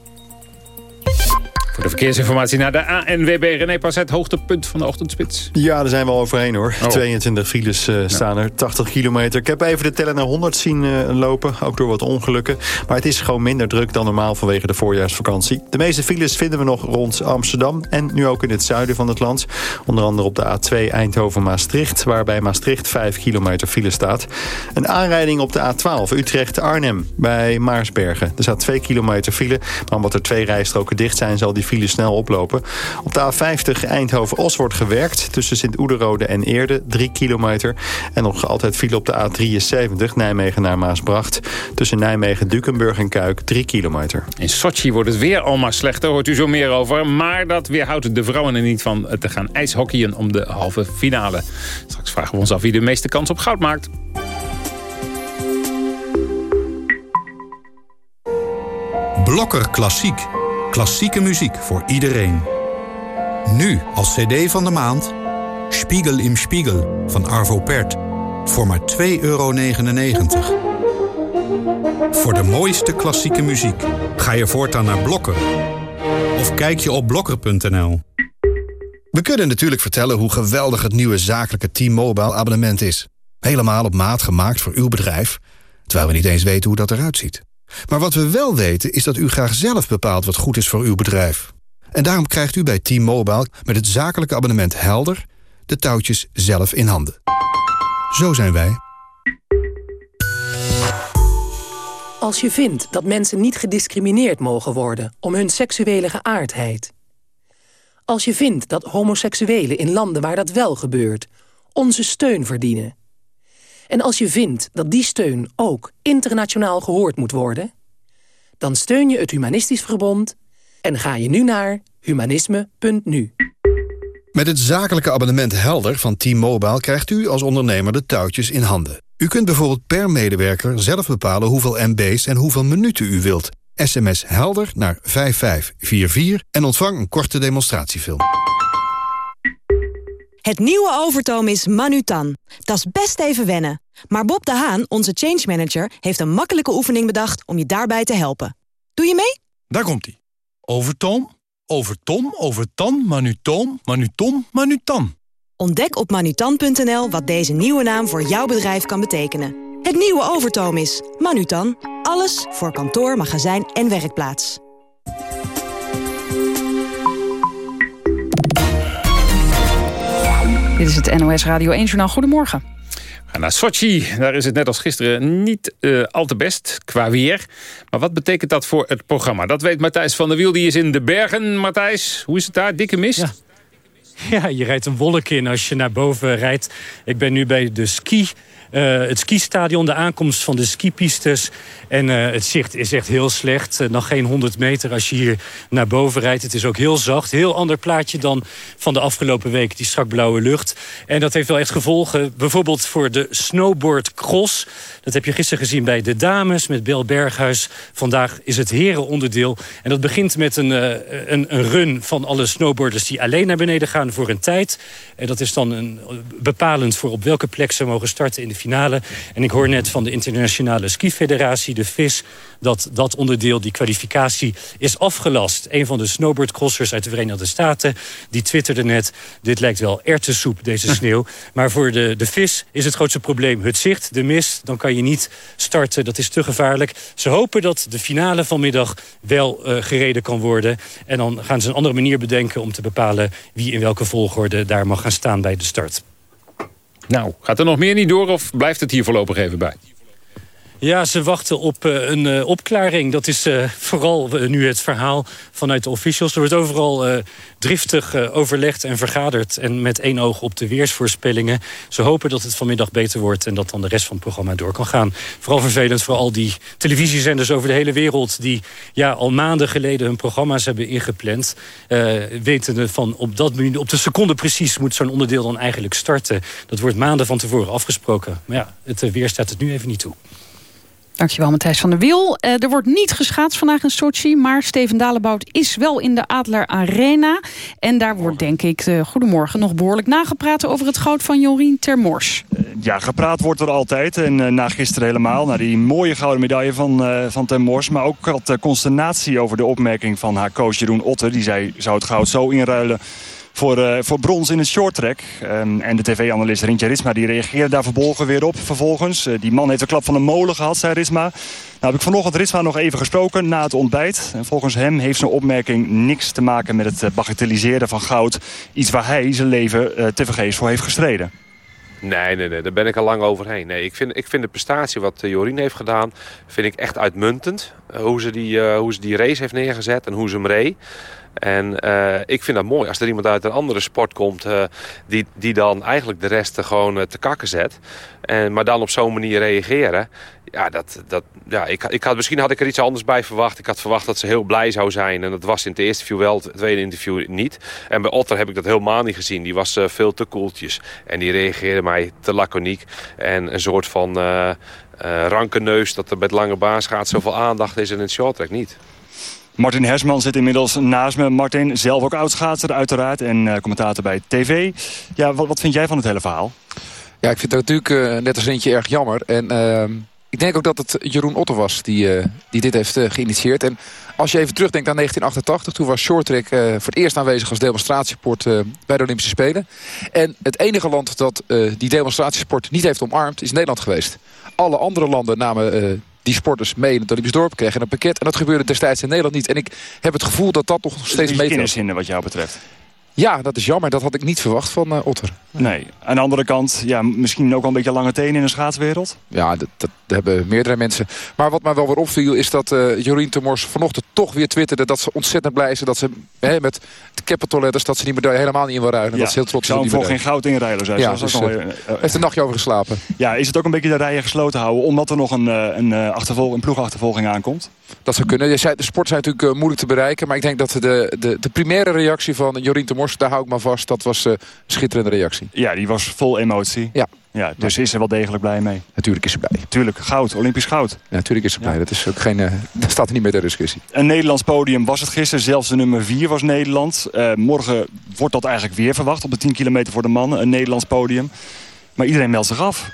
Voor de verkeersinformatie naar de ANWB. René Passet, hoogtepunt van de ochtendspits. Ja, daar zijn we al overheen hoor. 22 files uh, staan er, 80 kilometer. Ik heb even de teller naar 100 zien uh, lopen, ook door wat ongelukken. Maar het is gewoon minder druk dan normaal vanwege de voorjaarsvakantie. De meeste files vinden we nog rond Amsterdam en nu ook in het zuiden van het land. Onder andere op de A2 Eindhoven-Maastricht, waarbij Maastricht 5 kilometer file staat. Een aanrijding op de A12 Utrecht-Arnhem bij Maarsbergen. Er staat 2 kilometer file, maar omdat er twee rijstroken dicht zijn zal die file snel oplopen. Op de A50 Eindhoven-Os wordt gewerkt tussen Sint-Oederode en Eerde, 3 kilometer. En nog altijd file op de A73 Nijmegen naar Maasbracht. Tussen Nijmegen, Dukenburg en Kuik, 3 kilometer. In Sochi wordt het weer allemaal slechter, hoort u zo meer over. Maar dat weerhoudt de vrouwen er niet van te gaan ijshockeyen om de halve finale. Straks vragen we ons af wie de meeste kans op goud maakt. Blokker Klassiek. Klassieke muziek voor iedereen. Nu als cd van de maand... Spiegel im Spiegel van Arvo Pärt. Voor maar 2,99 euro. Voor de mooiste klassieke muziek ga je voortaan naar Blokker. Of kijk je op blokker.nl. We kunnen natuurlijk vertellen hoe geweldig het nieuwe zakelijke T-Mobile abonnement is. Helemaal op maat gemaakt voor uw bedrijf, terwijl we niet eens weten hoe dat eruit ziet. Maar wat we wel weten is dat u graag zelf bepaalt wat goed is voor uw bedrijf. En daarom krijgt u bij T-Mobile met het zakelijke abonnement Helder... de touwtjes zelf in handen. Zo zijn wij. Als je vindt dat mensen niet gediscrimineerd mogen worden om hun seksuele geaardheid. Als je vindt dat homoseksuelen in landen waar dat wel gebeurt onze steun verdienen. En als je vindt dat die steun ook internationaal gehoord moet worden... dan steun je het Humanistisch Verbond en ga je nu naar humanisme.nu. Met het zakelijke abonnement Helder van T-Mobile... krijgt u als ondernemer de touwtjes in handen. U kunt bijvoorbeeld per medewerker zelf bepalen hoeveel MB's en hoeveel minuten u wilt. SMS Helder naar 5544 en ontvang een korte demonstratiefilm. Het nieuwe Overtoom is Manutan. Dat is best even wennen. Maar Bob de Haan, onze change manager, heeft een makkelijke oefening bedacht om je daarbij te helpen. Doe je mee? Daar komt hij. Overtoom, overtom, overtan, manutoom, manutom, manutan. Ontdek op manutan.nl wat deze nieuwe naam voor jouw bedrijf kan betekenen. Het nieuwe Overtoom is Manutan. Alles voor kantoor, magazijn en werkplaats. Dit is het NOS Radio 1 Journaal. Goedemorgen. Naar Sochi. Daar is het net als gisteren niet uh, al te best qua weer. Maar wat betekent dat voor het programma? Dat weet Matthijs van der Wiel. Die is in de bergen. Matthijs, hoe is het daar? Dikke mist? Ja. Ja, je rijdt een wolk in als je naar boven rijdt. Ik ben nu bij de ski het skistadion, de aankomst van de skipistes. En uh, het zicht is echt heel slecht. Uh, nog geen 100 meter als je hier naar boven rijdt. Het is ook heel zacht. Heel ander plaatje dan van de afgelopen week. Die strak blauwe lucht. En dat heeft wel echt gevolgen. Bijvoorbeeld voor de snowboard cross. Dat heb je gisteren gezien bij de dames met Bill Berghuis. Vandaag is het herenonderdeel. En dat begint met een, een, een run van alle snowboarders... die alleen naar beneden gaan voor een tijd. En dat is dan een, bepalend voor op welke plek ze mogen starten in de finale. En ik hoor net van de Internationale Skifederatie, de FIS... dat dat onderdeel, die kwalificatie, is afgelast. Een van de snowboardcrossers uit de Verenigde Staten... die twitterde net, dit lijkt wel erwtensoep, deze (laughs) sneeuw. Maar voor de, de FIS is het grootste probleem het zicht, de mist. Dan kan je niet starten, dat is te gevaarlijk. Ze hopen dat de finale vanmiddag wel uh, gereden kan worden. En dan gaan ze een andere manier bedenken om te bepalen... wie in welke volgorde daar mag gaan staan bij de start. Nou, gaat er nog meer niet door of blijft het hier voorlopig even bij? Ja, ze wachten op uh, een uh, opklaring. Dat is uh, vooral nu het verhaal vanuit de officials. Er wordt overal driftig overlegd en vergaderd. En met één oog op de weersvoorspellingen. Ze hopen dat het vanmiddag beter wordt... en dat dan de rest van het programma door kan gaan. Vooral vervelend voor al die televisiezenders over de hele wereld... die ja, al maanden geleden hun programma's hebben ingepland. wetende van op, dat op de seconde precies moet zo'n onderdeel dan eigenlijk starten. Dat wordt maanden van tevoren afgesproken. Maar ja, het weer staat het nu even niet toe. Dankjewel Matthijs van der Wiel. Uh, er wordt niet geschaatst vandaag in Sochi... maar Steven Dalebout is wel in de Adler Arena. En daar wordt denk ik, uh, goedemorgen, nog behoorlijk nagepraat... over het goud van Jorien Termors. Uh, ja, gepraat wordt er altijd. En na gisteren helemaal. Naar die mooie gouden medaille van, van Termors. Maar ook wat consternatie over de opmerking van haar coach Jeroen Otter. Die zei, zou het goud zo inruilen voor, uh, voor brons in het shorttrack. Um, en de tv-analyst Rintje Risma die reageerde daar verbolgen weer op vervolgens. Uh, die man heeft een klap van een molen gehad, zei Risma. Nou heb ik vanochtend Risma nog even gesproken na het ontbijt. En volgens hem heeft zijn opmerking niks te maken met het bagatelliseren van goud. Iets waar hij zijn leven uh, tevergeefs voor heeft gestreden. Nee, nee, nee, daar ben ik al lang overheen. Nee, ik, vind, ik vind de prestatie wat Jorien heeft gedaan, vind ik echt uitmuntend. hoe, ze die, hoe ze die race heeft neergezet en hoe ze hem reed. En uh, ik vind dat mooi als er iemand uit een andere sport komt... Uh, die, die dan eigenlijk de rest gewoon uh, te kakken zet. En, maar dan op zo'n manier reageren. Ja, dat, dat, ja ik, ik had, misschien had ik er iets anders bij verwacht. Ik had verwacht dat ze heel blij zou zijn. En dat was in het eerste interview wel, het tweede interview niet. En bij Otter heb ik dat helemaal niet gezien. Die was veel te koeltjes. En die reageerde mij te laconiek. En een soort van ranke neus dat er met lange baas gaat zoveel aandacht is in het shorttrack niet. Martin Hersman zit inmiddels naast me. Martin, zelf ook oudschaatser uiteraard en uh, commentator bij TV. Ja, wat, wat, vind jij van het hele verhaal? Ja, ik vind het natuurlijk uh, net als eentje erg jammer. En uh, ik denk ook dat het Jeroen Otter was die, die dit heeft geïnitieerd. En als je even terugdenkt aan 1988, toen was shorttrack voor het eerst aanwezig als demonstratiesport bij de Olympische Spelen. En het enige land dat die demonstratiesport niet heeft omarmd is Nederland geweest. Alle andere landen namen die sporters mee in het Olympisch dorp, kregen een pakket. En dat gebeurde destijds in Nederland niet. En ik heb het gevoel dat dat nog steeds meetelt. in wat jou betreft. Ja, dat is jammer. Dat had ik niet verwacht van uh, Otter. Nee. Aan de andere kant, ja, misschien ook al een beetje lange tenen in de schaatswereld. Ja, dat, dat hebben meerdere mensen. Maar wat mij wel weer opviel is dat uh, Jorien Temors vanochtend toch weer twitterde... dat ze ontzettend blij is dat ze hè, met de capital letters... dat ze die medaille helemaal niet in wil ruilen. Ja, dat ze heel trots zou op die voor geen goud inruilen, zei ze. Ja, dus, uh, uh, heeft een nachtje over geslapen. Ja, is het ook een beetje de rijen gesloten houden... omdat er nog een, een, achtervol, een ploegachtervolging aankomt? Dat zou kunnen. De sport zijn natuurlijk moeilijk te bereiken. Maar ik denk dat de, de, de primaire reactie van Jorien Temors... daar hou ik maar vast, dat was een schitterende reactie. Ja, die was vol emotie. Ja. Ja, dus is ze wel degelijk blij mee. Natuurlijk is ze blij. Tuurlijk, goud, Olympisch goud. Ja, natuurlijk is ze blij. Ja. Dat, is ook geen, uh, (laughs) dat staat er niet meer ter discussie. Een Nederlands podium was het gisteren. Zelfs de nummer 4 was Nederland. Uh, morgen wordt dat eigenlijk weer verwacht. Op de 10 kilometer voor de mannen. Een Nederlands podium. Maar iedereen meldt zich af.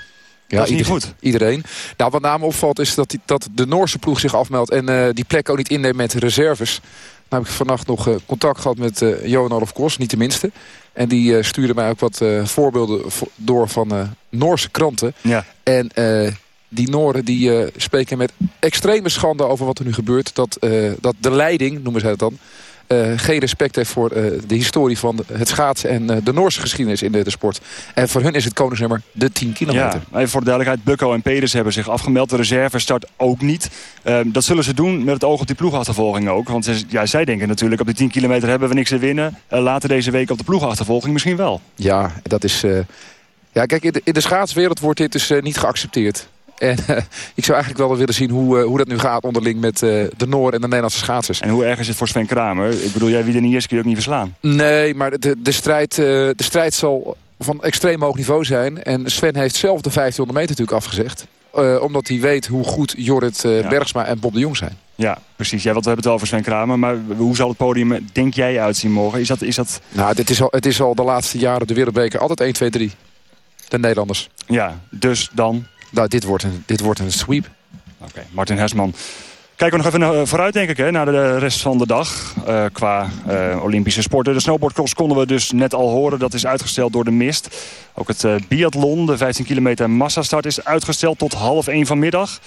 Ja, dat is niet ieder, goed. Iedereen. Nou, wat name opvalt is dat, die, dat de Noorse ploeg zich afmeldt... en uh, die plek ook niet inneemt met reserves. Nou heb ik vannacht nog uh, contact gehad met uh, Johan Olaf Kos, niet de minste. En die uh, stuurde mij ook wat voorbeelden door van Noorse kranten. Ja. En die Nooren die spreken met extreme schande over wat er nu gebeurt. Dat, dat de leiding, noemen zij het dan... Uh, geen respect heeft voor uh, de historie van het schaatsen... en uh, de Noorse geschiedenis in de, de, sport. En voor hun is het koningsnummer de 10 kilometer. Ja, even voor de duidelijkheid. Bukko en Peders hebben zich afgemeld. De reserve start ook niet. Ehm, dat zullen ze doen met het oog op die ploegachtervolging ook. Want ja, zij denken natuurlijk op die 10 kilometer hebben we niks te winnen. later deze week op de ploegachtervolging misschien wel. Ja, dat is... ja, kijk, in de, in de schaatswereld wordt dit dus niet geaccepteerd. En uh, ik zou eigenlijk wel willen zien hoe, uh, hoe dat nu gaat onderling met uh, de Noor en de Nederlandse schaatsers. En hoe erg is het voor Sven Kramer? Ik bedoel, jij wie de eerste keer ook niet verslaan. Nee, maar de, de, strijd, de strijd zal van extreem hoog niveau zijn. En Sven heeft zelf de 1500 meter natuurlijk afgezegd. omdat hij weet hoe goed Jorrit ja. Bergsma en Bob de Jong zijn. Ja, precies. Ja, want we hebben het over Sven Kramer. Maar hoe zal het podium, denk jij, uitzien morgen? Is dat... Is dat... Nou, dit is al, het is al de laatste jaren de wereldbeker altijd 1, 2, 3. De Nederlanders. Ja, dus dan... Nou, dit wordt een, dit wordt een sweep. Oké, Martin Hesman. Kijken we nog even vooruit, denk ik, hè, naar de rest van de dag. Uh, qua uh, Olympische sporten. De snowboardcross konden we dus net al horen. Dat is uitgesteld door de mist. Ook het uh, biathlon, de 15 kilometer massastart, is uitgesteld tot half 1 vanmiddag.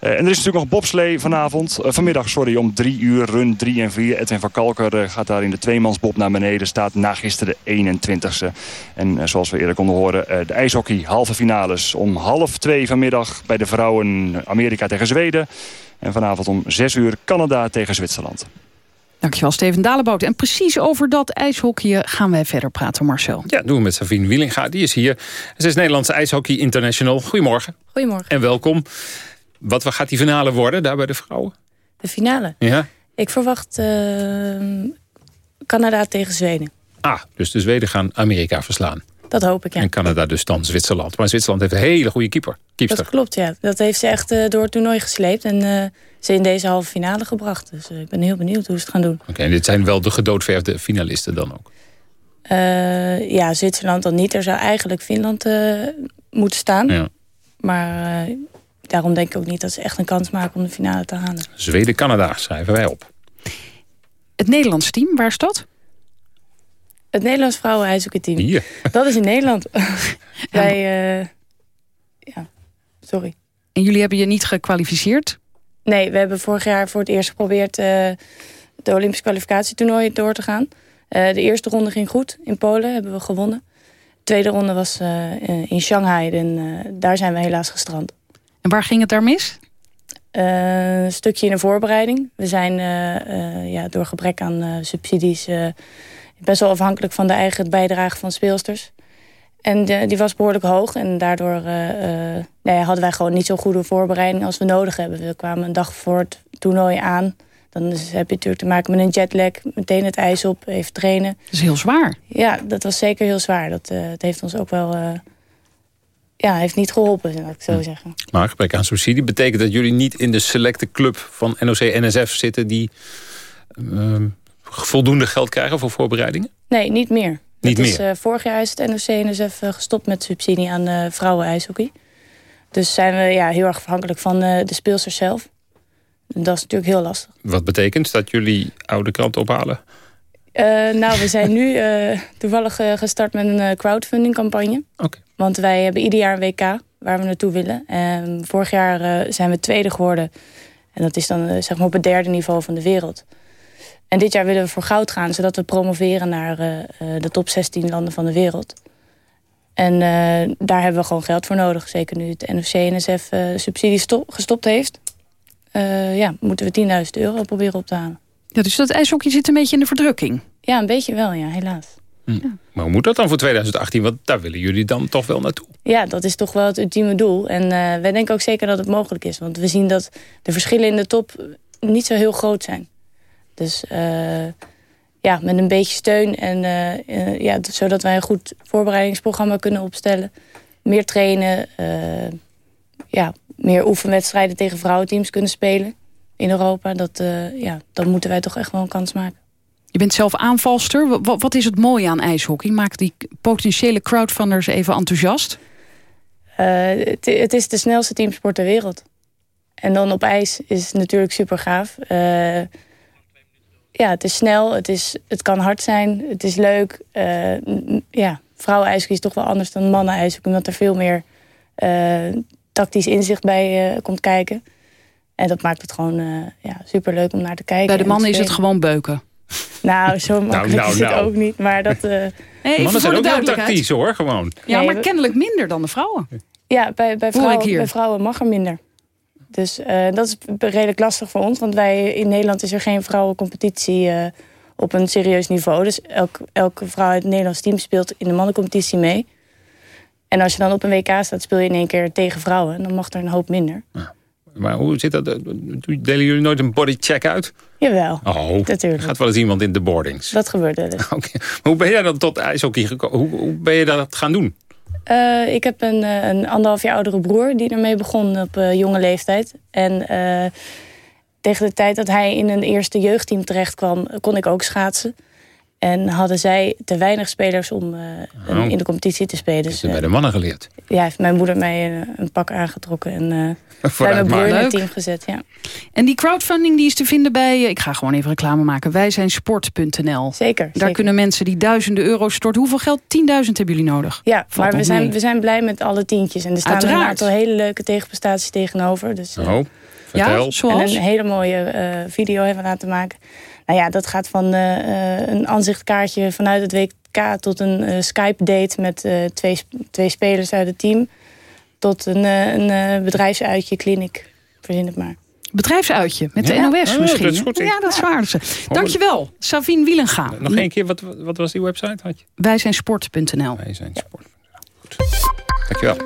Uh, en er is natuurlijk nog bobslee vanavond, uh, vanmiddag sorry, om drie uur, run 3 en 4. Edwin van Kalker uh, gaat daar in de tweemansbob naar beneden. Staat na gisteren de 21ste. En zoals we eerder konden horen, de ijshockey halve finales. Om half 2 vanmiddag bij de vrouwen Amerika tegen Zweden. En vanavond om 6 uur Canada tegen Zwitserland. Dankjewel, Steven Dalebout. En precies over dat ijshockey gaan wij verder praten, Marcel. Ja, doen we met Savine Wielinga. Die is hier. Ze is Nederlandse ijshockey international. Goedemorgen. Goedemorgen. En welkom. Wat gaat die finale worden daar bij de vrouwen? De finale? Ja. Ik verwacht uh, Canada tegen Zweden. Ah, dus de Zweden gaan Amerika verslaan. Dat hoop ik, ja. En Canada dus dan Zwitserland. Maar Zwitserland heeft een hele goede keeper. Keepster. Dat klopt, ja. Dat heeft ze echt uh, door het toernooi gesleept. En uh, ze in deze halve finale gebracht. Dus ik ben heel benieuwd hoe ze het gaan doen. Oké, okay, en dit zijn wel de gedoodverfde finalisten dan ook? ja, Zwitserland dan niet. Er zou eigenlijk Finland moeten staan. Ja. Maar daarom denk ik ook niet dat ze echt een kans maken om de finale te halen. Zweden-Canada schrijven wij op. Het Nederlands team, waar is dat? Het Nederlands vrouwenijshockeyteam. Hier. Dat is in Nederland. (laughs) (laughs) Wij, uh, ja, sorry. En jullie hebben je niet gekwalificeerd? Nee, we hebben vorig jaar voor het eerst geprobeerd uh, de Olympische kwalificatietoernooi door te gaan. Uh, de eerste ronde ging goed. In Polen hebben we gewonnen. De tweede ronde was in Shanghai en daar zijn we helaas gestrand. En waar ging het daar mis? een stukje in de voorbereiding. We zijn ja, door gebrek aan subsidies best wel afhankelijk van de eigen bijdrage van speelsters. En de, die was behoorlijk hoog. En daardoor uh, nee, hadden wij gewoon niet zo'n goede voorbereiding als we nodig hebben. We kwamen een dag voor het toernooi aan. Dan heb je natuurlijk te maken met een jetlag. Meteen het ijs op, even trainen. Dat is heel zwaar. Ja, dat was zeker heel zwaar. Dat, uh, dat heeft ons ook wel... ja, heeft niet geholpen, laat ik zo Hm. zeggen. Maar gebrek aan subsidie betekent dat jullie niet in de selecte club van NOC-NSF zitten... die ehm, voldoende geld krijgen voor voorbereidingen? Nee, niet meer. Niet is, meer? Uh, vorig jaar is het NOC-NSF uh, gestopt met subsidie aan uh, vrouwen-ijshockey. Dus zijn we ja, heel erg afhankelijk van de speelsters zelf. En dat is natuurlijk heel lastig. Wat betekent dat jullie oude krant ophalen? Uh, nou, we zijn nu uh, toevallig uh, gestart met een crowdfunding campagne. Okay. Want wij hebben ieder jaar een WK. waar we naartoe willen. En vorig jaar eh, zijn we tweede geworden. En dat is dan eh, zeg maar op het derde niveau van de wereld. En dit jaar willen we voor goud gaan, zodat we promoveren naar eh, eh, de top 16 landen van de wereld. En eh, daar hebben we gewoon geld voor nodig. Zeker nu het NFC-NSF eh subsidie stop- gestopt heeft. Eh, ja, moeten we 10.000 euro proberen op te halen. Ja, dus dat ijshockey zit een beetje in de verdrukking. Ja, een beetje wel, ja, helaas. Maar hoe moet dat dan voor 2018? Want daar willen jullie dan toch wel naartoe. Ja, dat is toch wel het ultieme doel. En eh, wij denken ook zeker dat het mogelijk is. Want we zien dat de verschillen in de top niet zo heel groot zijn. Dus eh, ja, met een beetje steun en eh, eh, ja, zodat wij een goed voorbereidingsprogramma kunnen opstellen. Meer trainen, eh, ja, meer oefenwedstrijden tegen vrouwenteams kunnen spelen in Europa. Dat, eh, ja, dan moeten wij toch echt wel een kans maken. Je bent zelf aanvalster. Wa- wa- Wat is het mooie aan ijshockey? Maakt die potentiële crowdfunders even enthousiast? Eh, het, het is de snelste teamsport ter wereld. En dan op ijs is het natuurlijk super gaaf. Eh, ja, het is snel, het, is, het kan hard zijn, het is leuk. Ja, vrouwenijshockey is toch wel anders dan mannen-ijshockey... omdat er veel meer tactisch inzicht bij komt kijken. En dat maakt het gewoon eh ja, super leuk om naar te kijken. Bij de en mannen is het gewoon beuken. Nou, zo makkelijk nou, is het nou. ook niet. Maar dat... eh, Mannen zijn ook wel duidelijkheid. tactisch hoor, gewoon. Ja, maar kennelijk minder dan de vrouwen. Ja, bij, bij, vrouwen, bij vrouwen mag er minder. Dus eh, dat is redelijk lastig voor ons. Want wij in Nederland is er geen vrouwencompetitie eh, op een serieus niveau. Dus elk, elke vrouw uit het Nederlands team speelt in de mannencompetitie mee. En als je dan op een WK staat, speel je in één keer tegen vrouwen. En dan mag er een hoop minder. Maar hoe zit dat? Delen jullie nooit een bodycheck uit? Jawel, Oh, natuurlijk. gaat wel eens iemand in de boardings. Dat gebeurt wel eens. (laughs) Oké. Hoe ben jij dan tot ijshockey gekomen? Hoe, hoe ben je dat gaan doen? Eh, ik heb een, eh, een anderhalf jaar oudere broer die ermee begon op eh, jonge leeftijd. En tegen de tijd dat hij in een eerste jeugdteam terecht kwam, kon ik ook schaatsen. En hadden zij te weinig spelers om eh, een- Oh. in de competitie te spelen. Dus het bij de mannen geleerd? ja, heeft mijn moeder mij een, een pak aangetrokken en eh, (laughs) bij mijn broer in het team gezet. Ja. En die crowdfunding die is te vinden bij... eh, Ik ga gewoon even reclame maken. Wij zijn sport.nl. Zeker. Daar zeker. kunnen mensen die duizenden euro's storten. Hoeveel geld? 10.000 hebben jullie nodig. Ja, Valt maar we zijn, mee. we zijn blij met alle tientjes. En er staan er een Uiteraard. aantal hele leuke tegenprestaties tegenover. Dus, eh, Oh, vertel. Ja, zoals? En een hele mooie eh, video hebben we laten maken. Nou ja, dat gaat van eh, eh, een aanzichtkaartje vanuit het WK... tot een eh, Skype-date met eh, twee, twee spelers uit het team... tot een, eh, een eh, bedrijfsuitje, kliniek. Verzin het maar. Bedrijfsuitje met de Ja? NOS Oh, misschien. dat is goed. Ja, dat is waar. Dankjewel, Savine Wielenga. Nog één keer, wat, wat was die website? Had je? Wij zijn sport.nl. Wij zijn sport. Goed. Dankjewel.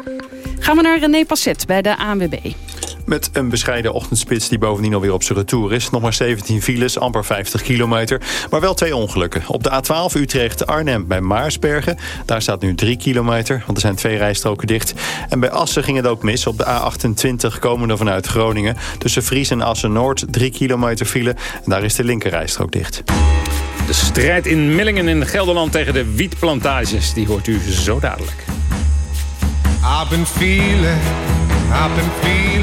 Gaan we naar René Passet bij de ANWB. Met een bescheiden ochtendspits die bovendien alweer op zijn retour is. Nog maar 17 files, amper 50 kilometer. Maar wel twee ongelukken. Op de A12 Utrecht-Arnhem bij Maarsbergen. Daar staat nu 3 kilometer, want er zijn twee rijstroken dicht. En bij Assen ging het ook mis. Op de A28 komende vanuit Groningen. Tussen Fries en Assen-Noord 3 kilometer file. En daar is de linkerrijstrook dicht. De strijd in Millingen in Gelderland tegen de wietplantages... die hoort u zo dadelijk. I've been feeling, I've been feeling,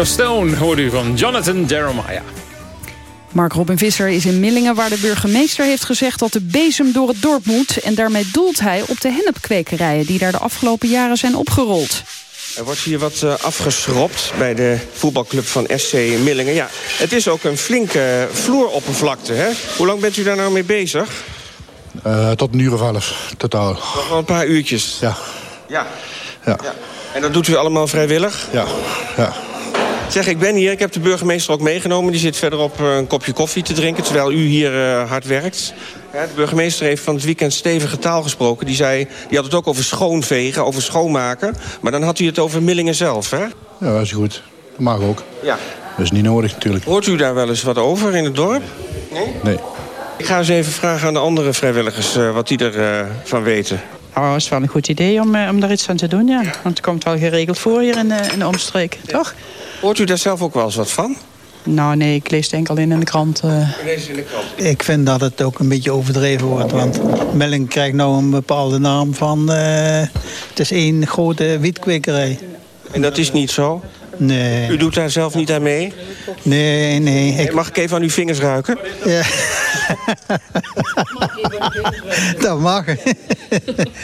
of Stone hoort u van Jonathan Jeremiah. Mark Robin Visser is in Millingen waar de burgemeester heeft gezegd dat de bezem door het dorp moet. En daarmee doelt hij op de hennepkwekerijen die daar de afgelopen jaren zijn opgerold. Er wordt hier wat uh, afgeschropt bij de voetbalclub van SC Millingen. Ja, het is ook een flinke vloeroppervlakte. Hè? Hoe lang bent u daar nou mee bezig? Uh, tot een uur of elf, totaal. Nog wel een paar uurtjes? Ja. Ja. ja. ja. En dat doet u allemaal vrijwillig? Ja, ja. Zeg, ik ben hier. Ik heb de burgemeester ook meegenomen. Die zit verderop een kopje koffie te drinken, terwijl u hier uh, hard werkt. Ja, de burgemeester heeft van het weekend stevige taal gesproken. Die, zei, die had het ook over schoonvegen, over schoonmaken. Maar dan had hij het over Millingen zelf, hè? Ja, dat is goed. Dat mag ook. Ja. Dat is niet nodig natuurlijk. Hoort u daar wel eens wat over in het dorp? Nee? Nee. Ik ga eens even vragen aan de andere vrijwilligers uh, wat die ervan uh, van weten. Nou, dat is wel een goed idee om, uh, om daar iets aan te doen, ja. Want het komt wel geregeld voor hier in, in de omstreek, ja. toch? Hoort u daar zelf ook wel eens wat van? Nou, nee, ik lees het enkel in, in de krant. Uh... Lees in de krant? Ik vind dat het ook een beetje overdreven wordt. Want Melling krijgt nou een bepaalde naam van... Uh, het is één grote wietkwekerij. En dat is niet zo? Nee. U doet daar zelf niet aan mee? Nee, nee. Ik... Mag ik even aan uw vingers ruiken? Ja. (laughs) dat mag.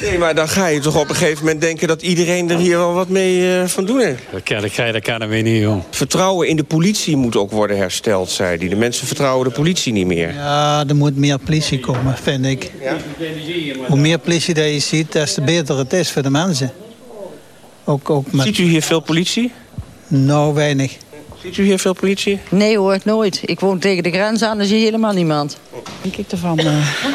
nee, maar dan ga je toch op een gegeven moment denken... dat iedereen er hier wel wat mee uh, van doen heeft. Dat kan, dat kan, dat kan er weer niet, joh. Vertrouwen in de politie moet ook worden hersteld, zei hij. De mensen vertrouwen de politie niet meer. Ja, er moet meer politie komen, vind ik. Ja? Hoe meer politie dat je ziet, des te beter het is voor de mensen. Ook, ook met... Ziet u hier veel politie? Nou, weinig. Ziet u hier veel politie? Nee hoor, nooit. Ik woon tegen de grens aan, dan zie je helemaal niemand. Denk ik ervan. Uh...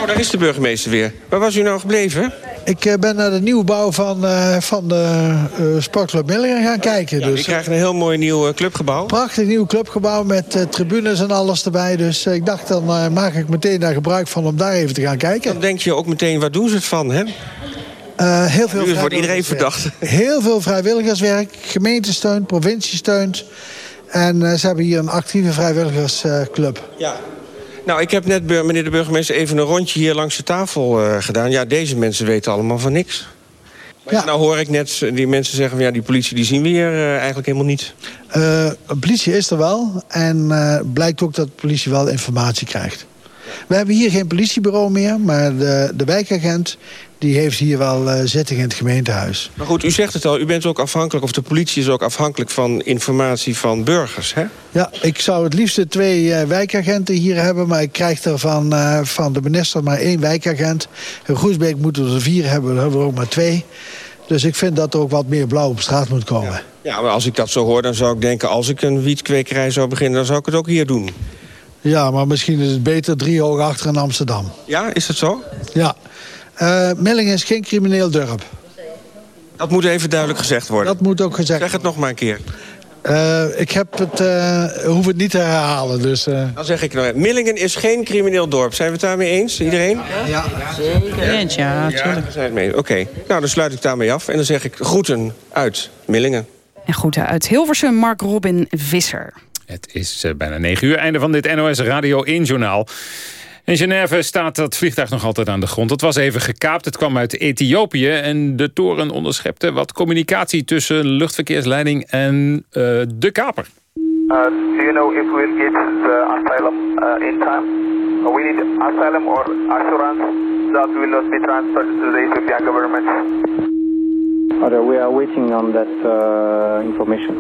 Oh, daar is de burgemeester weer. Waar was u nou gebleven? Ik uh, ben naar de nieuwbouw van, uh, van de Sportclub Millingen gaan kijken. Ja, dus, die krijgen een heel mooi nieuw clubgebouw. Prachtig nieuw clubgebouw met tribunes en alles erbij. Dus ik dacht, dan maak ik meteen daar gebruik van om daar even te gaan kijken. Dan denk je ook meteen, waar doen ze het van, hè? Uh, heel veel nu wordt iedereen verdacht. Heel veel vrijwilligerswerk, gemeentesteun, provincie steunt. En uh, ze hebben hier een actieve vrijwilligersclub. Ja. Nou, ik heb net, meneer de burgemeester, even een rondje hier langs de tafel uh, gedaan. Ja, deze mensen weten allemaal van niks. Maar ja. nou hoor ik net die mensen zeggen... Van, ja, die politie die zien we hier uh, eigenlijk helemaal niet. Uh, politie is er wel. En blijkt ook dat de politie wel informatie krijgt. We hebben hier geen politiebureau meer, maar de, de wijkagent die heeft hier wel uh, zitting in het gemeentehuis. Maar goed, u zegt het al, u bent ook afhankelijk... of de politie is ook afhankelijk van informatie van burgers, hè? Ja, ik zou het liefst twee uh, wijkagenten hier hebben... maar ik krijg er van, uh, van de minister maar één wijkagent. In Groesbeek moeten we er vier hebben, dan hebben we ook maar twee. Dus ik vind dat er ook wat meer blauw op straat moet komen. Ja. ja, maar als ik dat zo hoor, dan zou ik denken... als ik een wietkwekerij zou beginnen, dan zou ik het ook hier doen. Ja, maar misschien is het beter drie hoog achter in Amsterdam. Ja, is dat zo? Ja. Uh, Millingen is geen crimineel dorp. Dat moet even duidelijk gezegd worden. Dat moet ook gezegd Zeg het nog maar een keer. Uh, ik heb het, uh, hoef het niet te herhalen. Dus, uh... Dan zeg ik nog Millingen is geen crimineel dorp. Zijn we het daarmee eens, iedereen? Ja, zeker eens. Ja, natuurlijk. Ja, zijn het mee. Oké, okay. nou dan sluit ik daarmee af. En dan zeg ik groeten uit Millingen. En groeten uit Hilversum, Mark Robin Visser. Het is bijna 9 uur, einde van dit NOS Radio 1-journaal. In Genève staat dat vliegtuig nog altijd aan de grond. Het was even gekaapt, het kwam uit Ethiopië... en de toren onderschepte wat communicatie tussen luchtverkeersleiding en uh, de kaper. Uh, do you know if we'll get the asylum uh, in time? We need asylum or assurance that will not be transferred to the Ethiopian government. Okay, we are waiting on that uh, information.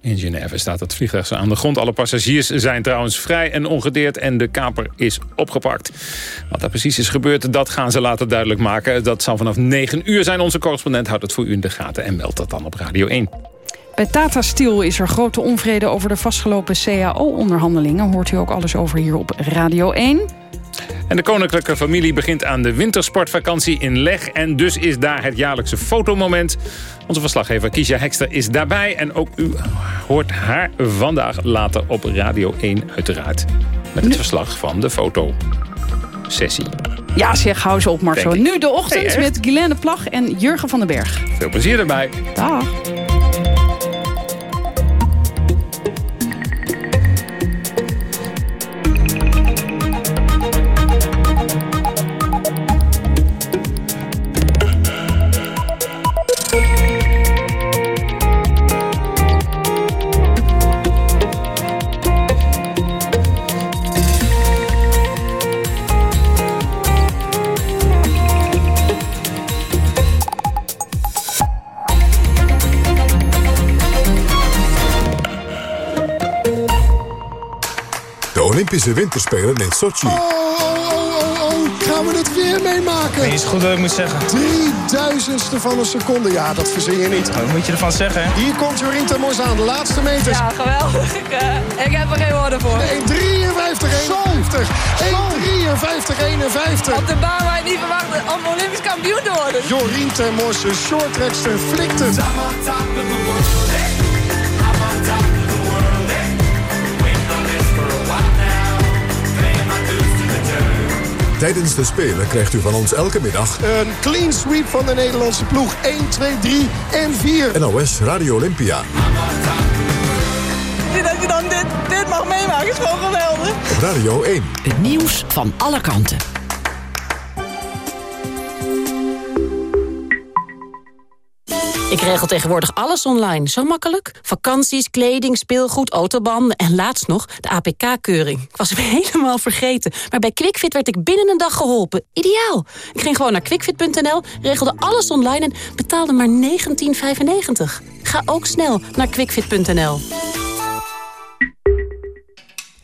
In Genève staat het vliegtuig aan de grond. Alle passagiers zijn trouwens vrij en ongedeerd en de kaper is opgepakt. Wat daar precies is gebeurd, dat gaan ze later duidelijk maken. Dat zal vanaf 9 uur zijn. Onze correspondent houdt het voor u in de gaten en meldt dat dan op Radio 1. Bij Tata Steel is er grote onvrede over de vastgelopen CAO-onderhandelingen. Hoort u ook alles over hier op Radio 1. En de koninklijke familie begint aan de wintersportvakantie in Leg. En dus is daar het jaarlijkse fotomoment. Onze verslaggever Kiesja Hekster is daarbij. En ook u hoort haar vandaag later op Radio 1 uiteraard. Met het verslag van de fotosessie. Ja zeg, hou ze op Marcel. Nu de ochtend met Guylaine Plag en Jurgen van den Berg. Veel plezier erbij. Dag. Olympische Winterspelen in Sochi. Oh, oh, oh, oh, gaan we het weer meemaken? Nee, is goed wat ik moet zeggen. Drie duizendste van een seconde, ja, dat verzin je niet. Wat moet je ervan zeggen, hè? Hier komt Jorien Temors aan, de laatste meters. Ja, geweldig. Ik, uh, ik heb er geen woorden voor. 1,53, 51. 1,53, 51. Op de baan waar je niet verwacht om Olympisch kampioen te worden. Jorien Temors, de shorttrackster, flikt het. Tijdens de Spelen krijgt u van ons elke middag... Een clean sweep van de Nederlandse ploeg. 1, 2, 3 en 4. NOS Radio Olympia. Dat je dan dit, dit mag meemaken is gewoon geweldig. Radio 1. Het nieuws van alle kanten. Ik regel tegenwoordig alles online. Zo makkelijk. Vakanties, kleding, speelgoed, autobanden en laatst nog de APK-keuring. Ik was hem (laughs) helemaal vergeten. Maar bij QuickFit werd ik binnen een dag geholpen. Ideaal. Ik ging gewoon naar quickfit.nl, regelde alles online en betaalde maar 19,95. Ga ook snel naar quickfit.nl.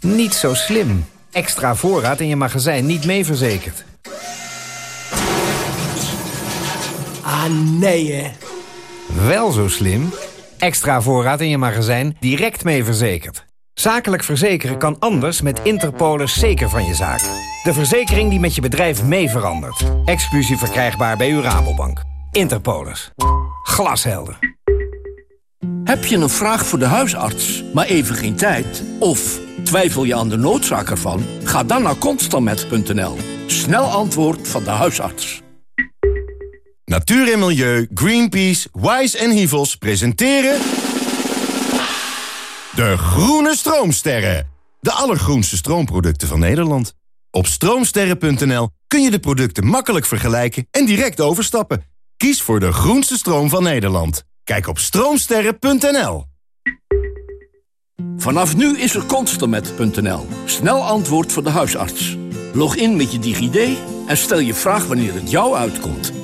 Niet zo slim. Extra voorraad in je magazijn niet mee verzekerd. Ah, nee hè. Wel zo slim. Extra voorraad in je magazijn direct mee verzekerd. Zakelijk verzekeren kan anders met Interpolis zeker van je zaak. De verzekering die met je bedrijf mee verandert. Exclusief verkrijgbaar bij uw Rabobank. Interpolis. Glashelder. Heb je een vraag voor de huisarts, maar even geen tijd? Of twijfel je aan de noodzaak ervan? Ga dan naar constantmet.nl. Snel antwoord van de huisarts. Natuur en Milieu, Greenpeace, Wise en Hivels presenteren... De Groene Stroomsterren. De allergroenste stroomproducten van Nederland. Op stroomsterren.nl kun je de producten makkelijk vergelijken en direct overstappen. Kies voor de groenste stroom van Nederland. Kijk op stroomsterren.nl. Vanaf nu is er constamet.nl. Snel antwoord voor de huisarts. Log in met je DigiD en stel je vraag wanneer het jou uitkomt.